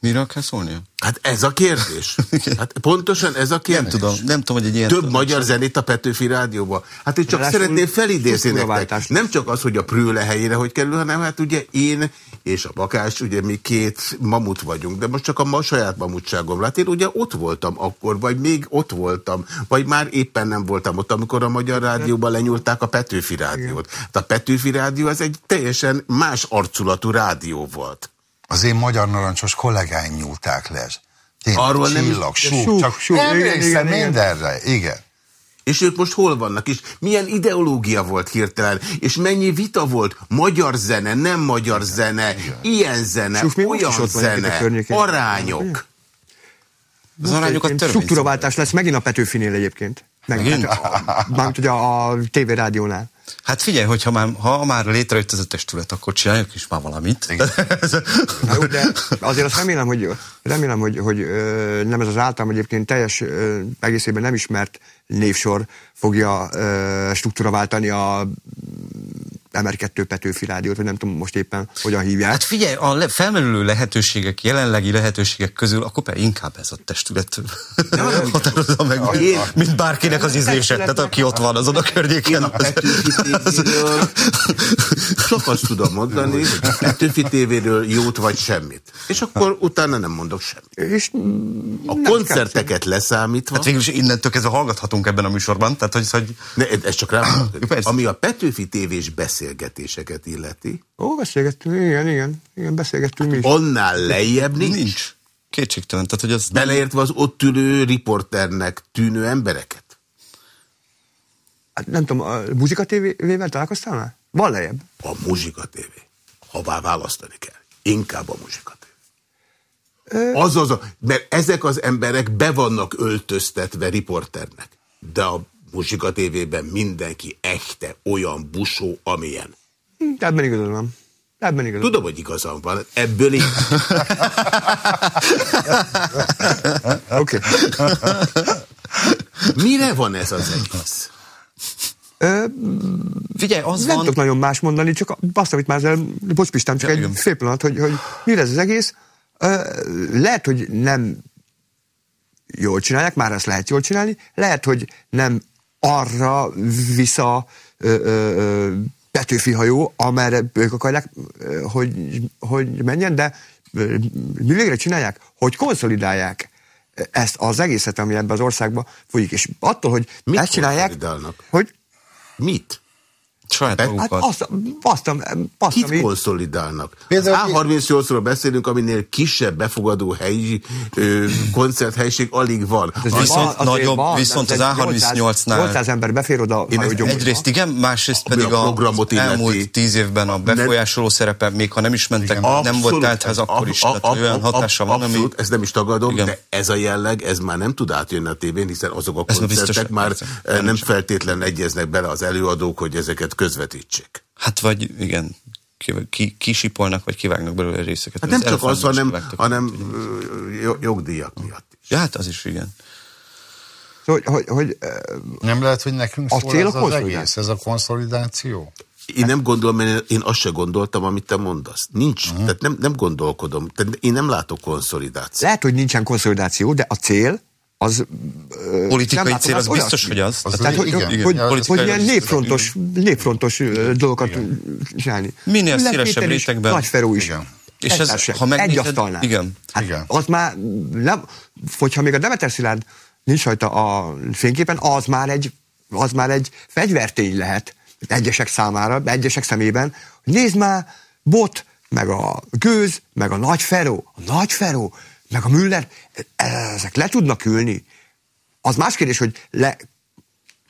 Miről kell szólnia? Hát ez a kérdés. Hát pontosan ez a kérdés. Nem tudom, nem tudom, hogy egy ilyen... Több tudom, magyar zenét a Petőfi Rádióba. Hát én csak szeretném felidézni nektek. Nem csak az, hogy a Prőle helyére hogy kerül, hanem hát ugye én és a Bakás, ugye mi két mamut vagyunk, de most csak a ma saját mamutságom. Hát én ugye ott voltam akkor, vagy még ott voltam, vagy már éppen nem voltam ott, amikor a Magyar Rádióban lenyúlták a Petőfi Rádiót. Hát a Petőfi Rádió az egy teljesen más arculatú rádió volt. Az én magyar narancsos kollégáim nyúlták le. Tényleg, Arról csillag, nem is... Súk, súk, súk. Emlékszem mindenre, igen. És ők most hol vannak? És milyen ideológia volt hirtelen? És mennyi vita volt? Magyar zene, nem magyar zene, igen. ilyen zene, Suf, olyan zene, arányok. Az arányokat Struktúraváltás lesz megint a Petőfinél egyébként. Megint? Mármint ugye a, a TV rádiónál. Hát figyelj, hogyha már, ha már létrejött ez a testület, akkor csináljuk is már valamit. Na jó, de azért azt remélem, hogy, remélem, hogy, hogy nem ez az általam egyébként teljes egészében nem ismert névsor fogja struktúra váltani a MR2 Petőfi rádiót, vagy nem tudom most éppen hogyan hívják. Hát figyelj, a le felmerülő lehetőségek, jelenlegi lehetőségek közül akkor például inkább ez a testület határozza meg, a, én, mint bárkinek az ízlése, tehát aki ott van azon a környéken. Én a Petőfi tévéről csak azt tudom mondani, hogy a Petőfi tévéről jót vagy semmit. És akkor utána nem mondok semmit. És a koncerteket leszámítva... Hát végül is innentől kezdve hallgathatunk ebben a műsorban, tehát hogy... hogy... Ne, ez csak rám. Ami a Petőfi tévés beszél beszélgetéseket illeti. Ó, beszélgettünk, igen, igen, igen beszélgettünk mi is. Annál lejjebb nincs? Nincs. Kétségtelen. Tehát, hogy az Beleértve az ott ülő riporternek tűnő embereket? Hát nem tudom, a Muzsika TV-vel találkoztál már? Van lejjebb. A Muzsika TV. Havá választani kell. Inkább a Muzsika TV. Az az, a, mert ezek az emberek be vannak öltöztetve riporternek. De a Muzsika tévében mindenki echte olyan busó, amilyen. Hm, ebben igazam van. Ebben igazam. Tudom, hogy igazam van. Ebből én. Oké. Mire van ez az egész? Ö, Figyelj, az nem van... tudok nagyon más mondani, csak azt, amit már bocs Pistán, csak ja, egy igen. fél pillanat, hogy, hogy mire ez az egész. Ö, lehet, hogy nem jól csinálják, már ezt lehet jól csinálni, lehet, hogy nem arra vissza ö, ö, Petőfi hajó, amerre ők akarják, hogy, hogy menjen, de mi végre csinálják? Hogy konszolidálják ezt az egészet, ami ebben az országban folyik. És attól, hogy Mit ezt csinálják, hogy... Mit? Saját Hát azt, azt, azt, Kit ami... konszolidálnak? Például A38-ról beszélünk, aminél kisebb befogadó helyi ö, koncerthelyiség alig van. Ez viszont, van, nagyobb, van, viszont az A38-nál... 800 ember befér oda. Én ez, egyrészt igen, másrészt pedig a, programot elmúlt tíz évben a befolyásoló nem, szerepe, még ha nem is mentek, igen. nem abszolút, volt teltház akkor is. A, a, olyan hatása van, ami... ezt nem is tagadom, igen. de ez a jelleg, ez már nem tud átjönni a tévén, hiszen azok a koncertek már nem feltétlen egyeznek bele az előadók, hogy ezeket közvetítsék. Hát vagy igen, ki, kisipolnak, vagy kivágnak belőle részeket. Hát nem csak az, hanem, hanem jogdíjak miatt is. Ja, hát az is, igen. Hogy, hogy, hogy, nem lehet, hogy nekünk szól ez az egész, ez a konszolidáció? Én nem gondolom, mert én azt se gondoltam, amit te mondasz. Nincs, uh -huh. tehát nem, nem gondolkodom. Tehát én nem látok konszolidációt. Lehet, hogy nincsen konszolidáció, de a cél az... Politikai cél az biztos, hogy az. az tehát, hogy, igen, igen, hogy, hogy, hogy ilyen népfrontos, népfrontos dolgokat igen. csinálni. Minél szélesebb rétegben. Nagy Feró is. Igen. És ez, ha megnézed, egy asztalnál. Igen. Hát igen. Az már nem, hogyha még a Demeter Szilárd nincs rajta a fényképen, az már egy, az már egy fegyvertény lehet egyesek számára, egyesek szemében, hogy nézd már, bot, meg a gőz, meg a nagy feró. A nagy feró, meg a Müller, ezek le tudnak ülni. Az más kérdés, hogy le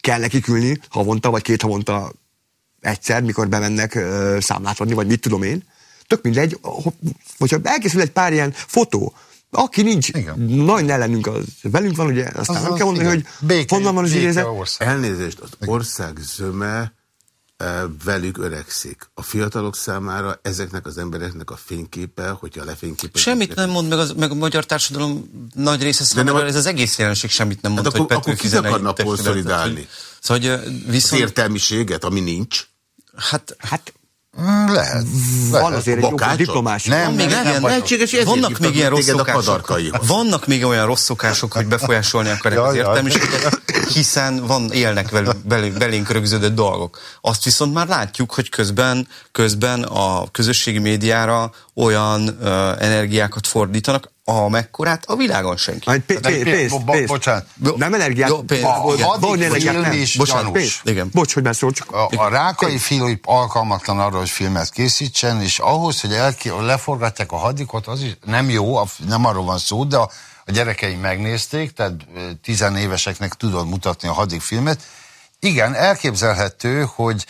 kell nekik ülni havonta, vagy két havonta egyszer, mikor bemennek uh, számlát adni, vagy mit tudom én. Tök mindegy, hogyha elkészül egy pár ilyen fotó, aki nincs Igen. nagy ellenünk, az velünk van, ugye, aztán az nem az kell mondani, igen. hogy béke, honnan van az idézet. Elnézést, az ország zöme velük öregszik. A fiatalok számára ezeknek az embereknek a fényképe, hogyha lefényképezik... Semmit nem mond, meg, az, meg a magyar társadalom nagy része számára, nem, ez az egész jelenség semmit nem mond, hát hogy akkor, Petőfi akkor akarnak konszolidálni? Szóval, viszont... Az értelmiséget, ami nincs? Hát, hát Mm, lehet. Van azért egy jó diplomás. Nem, van még nem, ilyen, lehetséges, vannak még ilyen rossz szokások. Vannak még olyan rossz szokások, hogy befolyásolni akarják az értelmiséget, hiszen van, élnek velünk, belénk rögződött dolgok. Azt viszont már látjuk, hogy közben, közben a közösségi médiára olyan uh, energiákat fordítanak, amekkorát a világon senki. Pénz, Bocsánat. Nem energiát. Bocsánat, Igen. Bocs, hogy beszól, csak... A, a Rákai Filip alkalmatlan arra, hogy filmet készítsen, és ahhoz, hogy el, leforgatják a hadikot, az is nem jó, nem arról van szó, de a, a gyerekeim megnézték, tehát tizenéveseknek tudod mutatni a hadik filmet. Igen, elképzelhető, hogy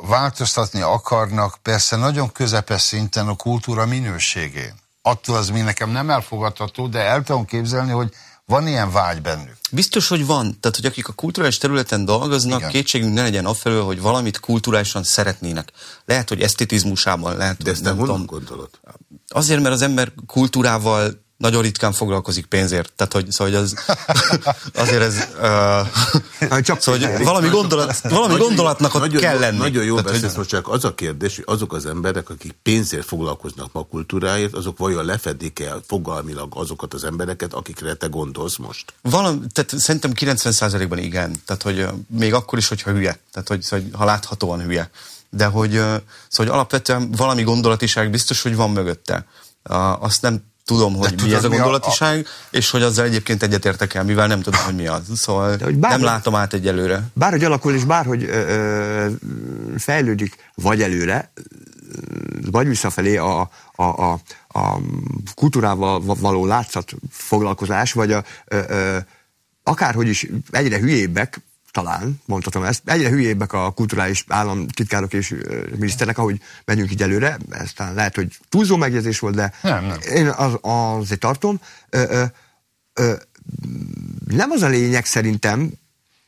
változtatni akarnak persze nagyon közepes szinten a kultúra minőségén attól az mi nekem nem elfogadható, de el tudom képzelni, hogy van ilyen vágy bennük. Biztos, hogy van. Tehát, hogy akik a kulturális területen dolgoznak, Igen. kétségünk ne legyen afelől, hogy valamit kulturálisan szeretnének. Lehet, hogy esztetizmusában, lehet, De ezt nem, nem gondolod? Azért, mert az ember kultúrával nagyon ritkán foglalkozik pénzért. Tehát, hogy, szóval, hogy az, azért ez... Uh, Csak szóval, hogy valami, gondolat, valami gondolatnak ott nagyon, kell lenni. Nagyon jó beszélsz, hogy... most csak az a kérdés, hogy azok az emberek, akik pénzért foglalkoznak ma kultúráért, azok vajon lefedik el fogalmilag azokat az embereket, akikre te gondolsz most? Valami, tehát szerintem 90%-ban igen. Tehát, hogy még akkor is, hogyha hülye. Tehát, hogy, szóval, ha láthatóan hülye. De hogy, szóval, hogy alapvetően valami gondolatiság biztos, hogy van mögötte. Azt nem tudom, hogy De mi ez a gondolatiság, a, a... és hogy azzal egyébként egyetértek el, mivel nem tudom, hogy mi az. Szóval bár, nem látom át egyelőre. Bárhogy alakul, és bárhogy ö, ö, fejlődik, vagy előre, vagy visszafelé a, a, a, a kultúrával való látszat foglalkozás, vagy a, ö, ö, akárhogy is egyre hülyébbek, talán, mondhatom ezt, egyre hülyébbek a kulturális államtitkárok és miniszterek, ahogy megyünk így előre, ez talán lehet, hogy túlzó megjegyzés volt, de nem, nem. én az, azért tartom. Ö, ö, ö, nem az a lényeg szerintem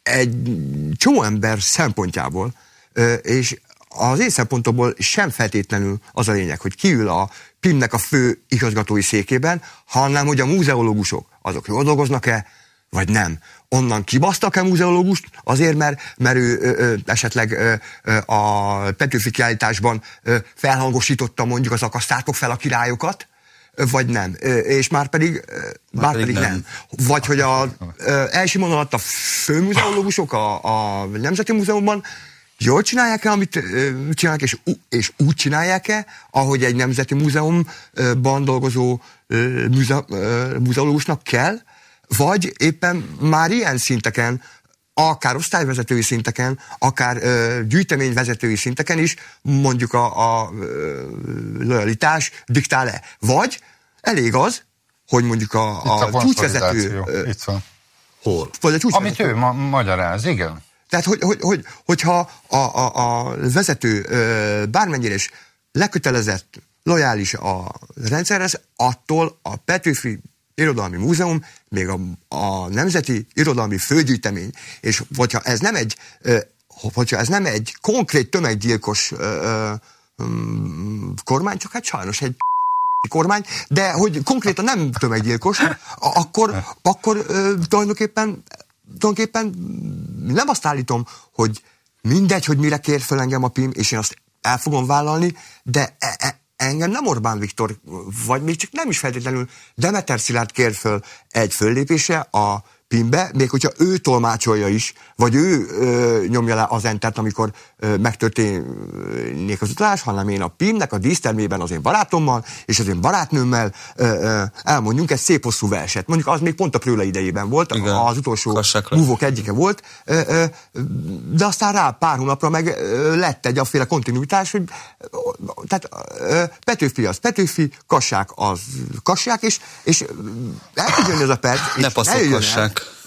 egy csomó ember szempontjából, ö, és az én szempontomból sem feltétlenül az a lényeg, hogy kiül a PIM-nek a fő igazgatói székében, hanem hogy a múzeológusok azok jól dolgoznak-e, vagy nem onnan kibasztak-e múzeológust, azért, mert, mert ő ö, ö, esetleg ö, ö, a Petőfi kiállításban ö, felhangosította mondjuk az akasztártok fel a királyokat, vagy nem. És már pedig, már, már pedig, pedig nem. nem. Vagy hogy a Elsimon alatt a főmúzeológusok a, a Nemzeti Múzeumban jól csinálják-e, amit csinálják, és, és úgy csinálják-e, ahogy egy Nemzeti Múzeumban dolgozó múzeológusnak kell, vagy éppen már ilyen szinteken, akár osztályvezetői szinteken, akár ö, gyűjteményvezetői szinteken is mondjuk a, a ö, lojalitás diktál-e. Vagy elég az, hogy mondjuk a, a, a csúcsvezető... Itt van. Hol? Vagy a csúcsvezető. Amit ő ma magyaráz, igen. Tehát, hogy, hogy, hogy, hogyha a, a, a vezető ö, bármennyire is lekötelezett, lojális a rendszerhez, attól a Petőfi Irodalmi Múzeum, még a, a Nemzeti Irodalmi Főgyűjtemény, és hogyha ez nem egy, hogyha ez nem egy konkrét tömeggyilkos kormány, csak hát sajnos egy kormány, de hogy konkrétan nem tömeggyilkos, akkor, akkor tulajdonképpen, tulajdonképpen nem azt állítom, hogy mindegy, hogy mire kér fel engem a PIM, és én azt el fogom vállalni, de e, e, engem nem Orbán Viktor, vagy még csak nem is feltétlenül Demeter Szilárd kér föl egy föllépésre a PIM-be, még hogyha ő tolmácsolja is, vagy ő ö, nyomja le az entert, amikor megtörténik az utalás, hanem én a PIM-nek a dísztermében az én barátommal és az én barátnőmmel elmondjunk egy szép hosszú verset. Mondjuk az még pont a Prőle idejében volt, Igen, az utolsó múvók egyike volt, de aztán rá pár hónapra meg lett egy afféle kontinuitás, hogy tehát Petőfi az Petőfi, Kassák az Kassák, és, és el tud jönni ez a perc. Ne passzolkassák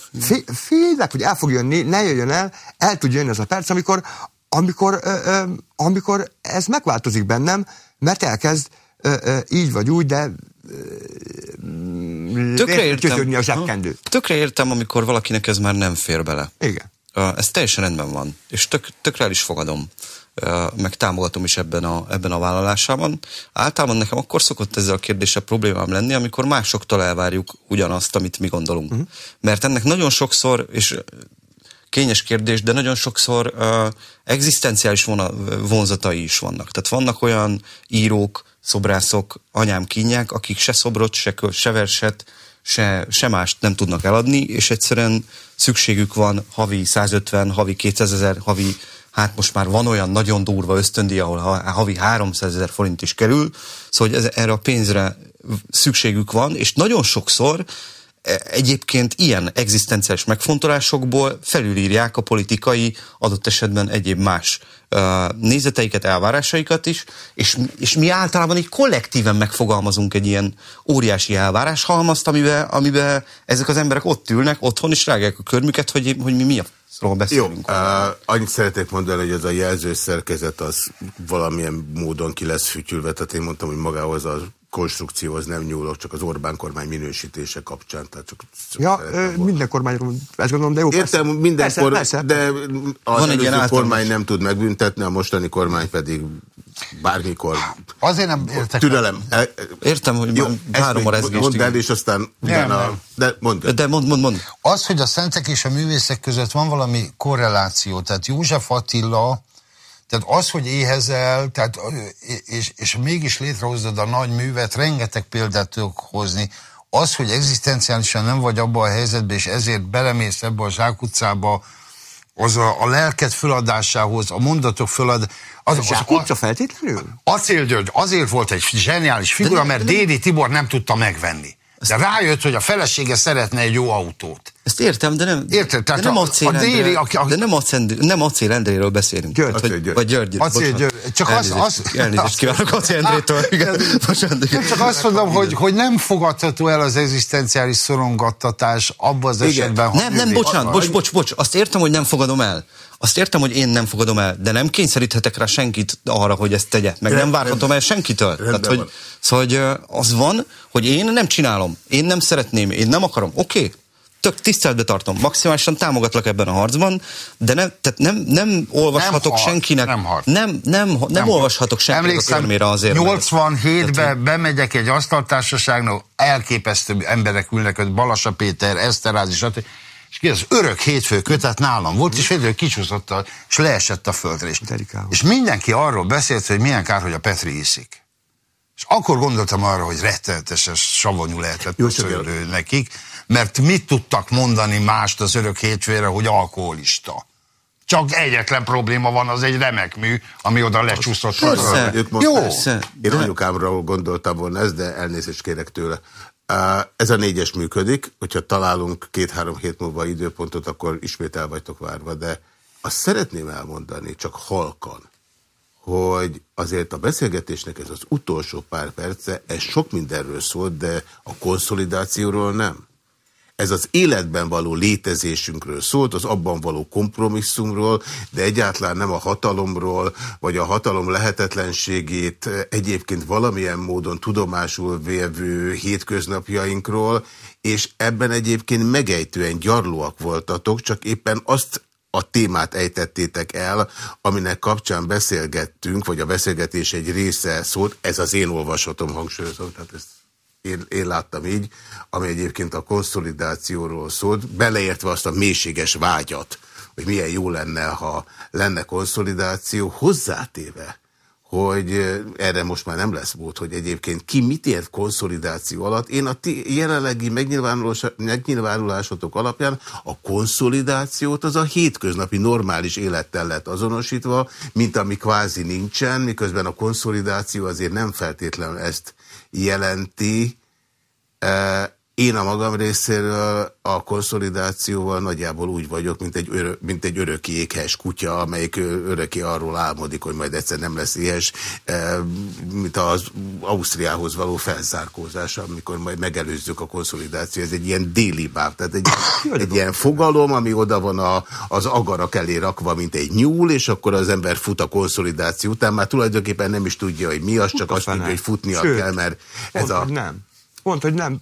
félek, hogy el fog jönni, ne jöjjön el, el tud jönni az a perc, amikor, amikor, amikor ez megváltozik bennem, mert elkezd így vagy úgy, de tökre értem, a zsebkendő. Tökre értem, amikor valakinek ez már nem fér bele. Igen. Ez teljesen rendben van, és tök, tökre el is fogadom meg támogatom is ebben a, ebben a vállalásában. Általában nekem akkor szokott ezzel a kérdéssel problémám lenni, amikor másoktól elvárjuk ugyanazt, amit mi gondolunk. Uh-huh. Mert ennek nagyon sokszor, és kényes kérdés, de nagyon sokszor uh, egzisztenciális vonzatai is vannak. Tehát vannak olyan írók, szobrászok, anyám kínják, akik se szobrot, se, se verset, se, se mást nem tudnak eladni, és egyszerűen szükségük van havi 150, havi 200 ezer, havi hát most már van olyan nagyon durva ösztöndi, ahol havi 300 ezer forint is kerül, szóval ez, erre a pénzre szükségük van, és nagyon sokszor egyébként ilyen egzisztenciális megfontolásokból felülírják a politikai, adott esetben egyéb más nézeteiket, elvárásaikat is, és, és mi általában így kollektíven megfogalmazunk egy ilyen óriási elvárás halmazt, amiben, amiben ezek az emberek ott ülnek, otthon, és rágják a körmüket, hogy, hogy mi mi a ról beszélünk. Jó, uh, annyit szeretnék mondani, hogy ez a jelző szerkezet az valamilyen módon ki lesz fütyülve, tehát én mondtam, hogy magához a konstrukcióhoz nem nyúlok, csak az Orbán kormány minősítése kapcsán. Tehát csak, csak ja, minden kormányról ezt gondolom, de jó. Értem, persze, minden persze, kormány, persze. de az Van előző kormány nem tud megbüntetni, a mostani kormány pedig bármikor. Azért nem értek. Türelem. Értem, hogy Jó, várom a rezgést. Mondd el, és aztán. Nem, nem. De mondd. De mond, mond, mond. Az, hogy a szentek és a művészek között van valami korreláció, tehát József Attila tehát az, hogy éhezel, tehát, és, és mégis létrehozod a nagy művet, rengeteg példát tudok hozni. Az, hogy egzisztenciálisan nem vagy abban a helyzetben, és ezért belemész ebbe a zsákutcába, az a, a lelked föladásához, a mondatok fölad... Az, az, az, az feltétlenül? Acél György azért volt egy zseniális figura, mert Dédi Tibor nem tudta megvenni. De rájött, hogy a felesége szeretne egy jó autót. Ezt értem, de nem, Érted, de nem acél, a, a déli, aki, a, de nem acél, nem acél Endréről beszélünk. György. Hogy, György. Vagy György. Acél György. Csak elnézést, az, az, elnézést kívánok acél Endrétől. Csak azt mondom, hogy, hogy nem fogadható el az egzisztenciális szorongattatás abban az Igen. esetben. Nem, nem, bocsánat, bocs, bocs, bocs, azt értem, hogy nem fogadom el. Azt értem, hogy én nem fogadom el, de nem kényszeríthetek rá senkit arra, hogy ezt tegye. Meg nem várhatom el senkitől. Tehát, hogy, szóval, hogy az van, hogy én nem csinálom, én nem szeretném, én nem akarom. Oké, okay, tök tiszteletbe tartom, maximálisan támogatlak ebben a harcban, de nem, tehát nem, nem olvashatok nem senkinek, nem, harc. nem, nem, nem, nem olvashatok senkinek Emlékszem, a körmére azért. 87-ben bemegyek egy asztaltársaságnak, elképesztő emberek ülnek, hogy Balassa Péter, Eszteráz, stb. És ki az örök hétfő kötet nálam volt, és végül kicsúszott, és leesett a földre. És, és mindenki arról beszélt, hogy milyen kár, hogy a Petri iszik. És akkor gondoltam arra, hogy rettenetesen savanyú lehetett Jó, nekik, mert mit tudtak mondani mást az örök hétfőre, hogy alkoholista. Csak egyetlen probléma van, az egy remek mű, ami oda lecsúszott. Persze, ők Jó. Persze. Én anyukámra gondoltam volna ezt, de elnézést kérek tőle. Ez a négyes működik, hogyha találunk két-három hét múlva időpontot, akkor ismét el vagytok várva, de azt szeretném elmondani, csak halkan, hogy azért a beszélgetésnek ez az utolsó pár perce, ez sok mindenről szólt, de a konszolidációról nem. Ez az életben való létezésünkről szólt, az abban való kompromisszumról, de egyáltalán nem a hatalomról, vagy a hatalom lehetetlenségét egyébként valamilyen módon tudomásul vévő hétköznapjainkról, és ebben egyébként megejtően gyarlóak voltatok, csak éppen azt a témát ejtettétek el, aminek kapcsán beszélgettünk, vagy a beszélgetés egy része szólt, ez az én olvasatom hangsúlyozom, tehát ezt én, én láttam így, ami egyébként a konszolidációról szólt, beleértve azt a mélységes vágyat, hogy milyen jó lenne, ha lenne konszolidáció, hozzátéve, hogy erre most már nem lesz mód, hogy egyébként ki mit ért konszolidáció alatt. Én a ti jelenlegi megnyilvánulásotok alapján a konszolidációt az a hétköznapi normális élettel lett azonosítva, mint ami kvázi nincsen, miközben a konszolidáció azért nem feltétlenül ezt jelenti, Én a magam részéről a konszolidációval nagyjából úgy vagyok, mint egy, örö, mint egy öröki éhes kutya, amelyik öröki arról álmodik, hogy majd egyszer nem lesz éhes, mint az Ausztriához való felzárkózás, amikor majd megelőzzük a konszolidáció. Ez egy ilyen déli báb, tehát egy, egy ilyen fogalom, ami oda van a, az agarak elé rakva, mint egy nyúl, és akkor az ember fut a konszolidáció után, már tulajdonképpen nem is tudja, hogy mi az, csak azt tudja, hogy futnia Sőt, kell, mert ez a... Nem. Mondd, hogy nem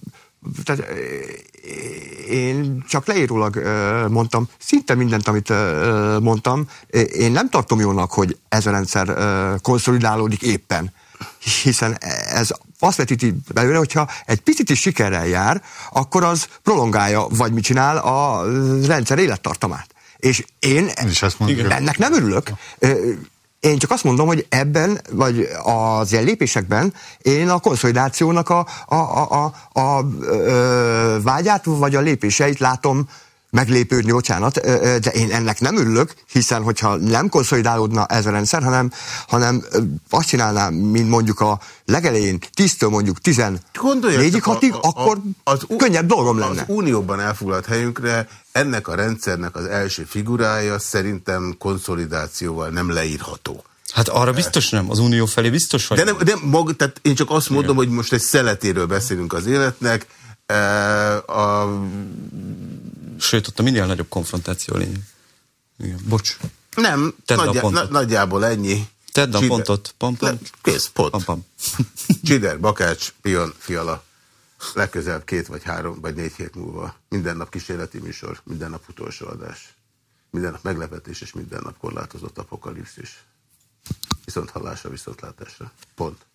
tehát én csak leírólag mondtam szinte mindent, amit mondtam. Én nem tartom jónak, hogy ez a rendszer konszolidálódik éppen, hiszen ez azt vetíti belőle, hogyha egy picit is sikerrel jár, akkor az prolongálja, vagy mit csinál a rendszer élettartamát. És én és ennek nem örülök. Én csak azt mondom, hogy ebben, vagy az ilyen lépésekben én a konszolidációnak a, a, a, a, a, a vágyát, vagy a lépéseit látom meglépődni, bocsánat, de én ennek nem örülök, hiszen hogyha nem konszolidálódna ez a rendszer, hanem, hanem azt csinálnám, mint mondjuk a legelején 10-től mondjuk 14-ig, hatig, akkor az, könnyebb dolgom lenne. Az unióban elfoglalt helyünkre ennek a rendszernek az első figurája szerintem konszolidációval nem leírható. Hát arra biztos nem, az unió felé biztos vagy. De nem, nem mag, tehát én csak azt mondom, Igen. hogy most egy szeletéről beszélünk az életnek. A Sőt, ott a minél nagyobb konfrontáció lényeg. Igen. Bocs. Nem, Tedd nagyjá. Na, nagyjából ennyi. Tedd Csider. a pontot. Pam, pam. Kész, pont. Pam, pam. Csider, Bakács, Pion, Fiala. Legközelebb két vagy három vagy négy hét múlva. Minden nap kísérleti műsor, minden nap utolsó adás. Minden nap meglepetés és minden nap korlátozott apokalipszis. Viszont hallásra, viszontlátásra. Pont.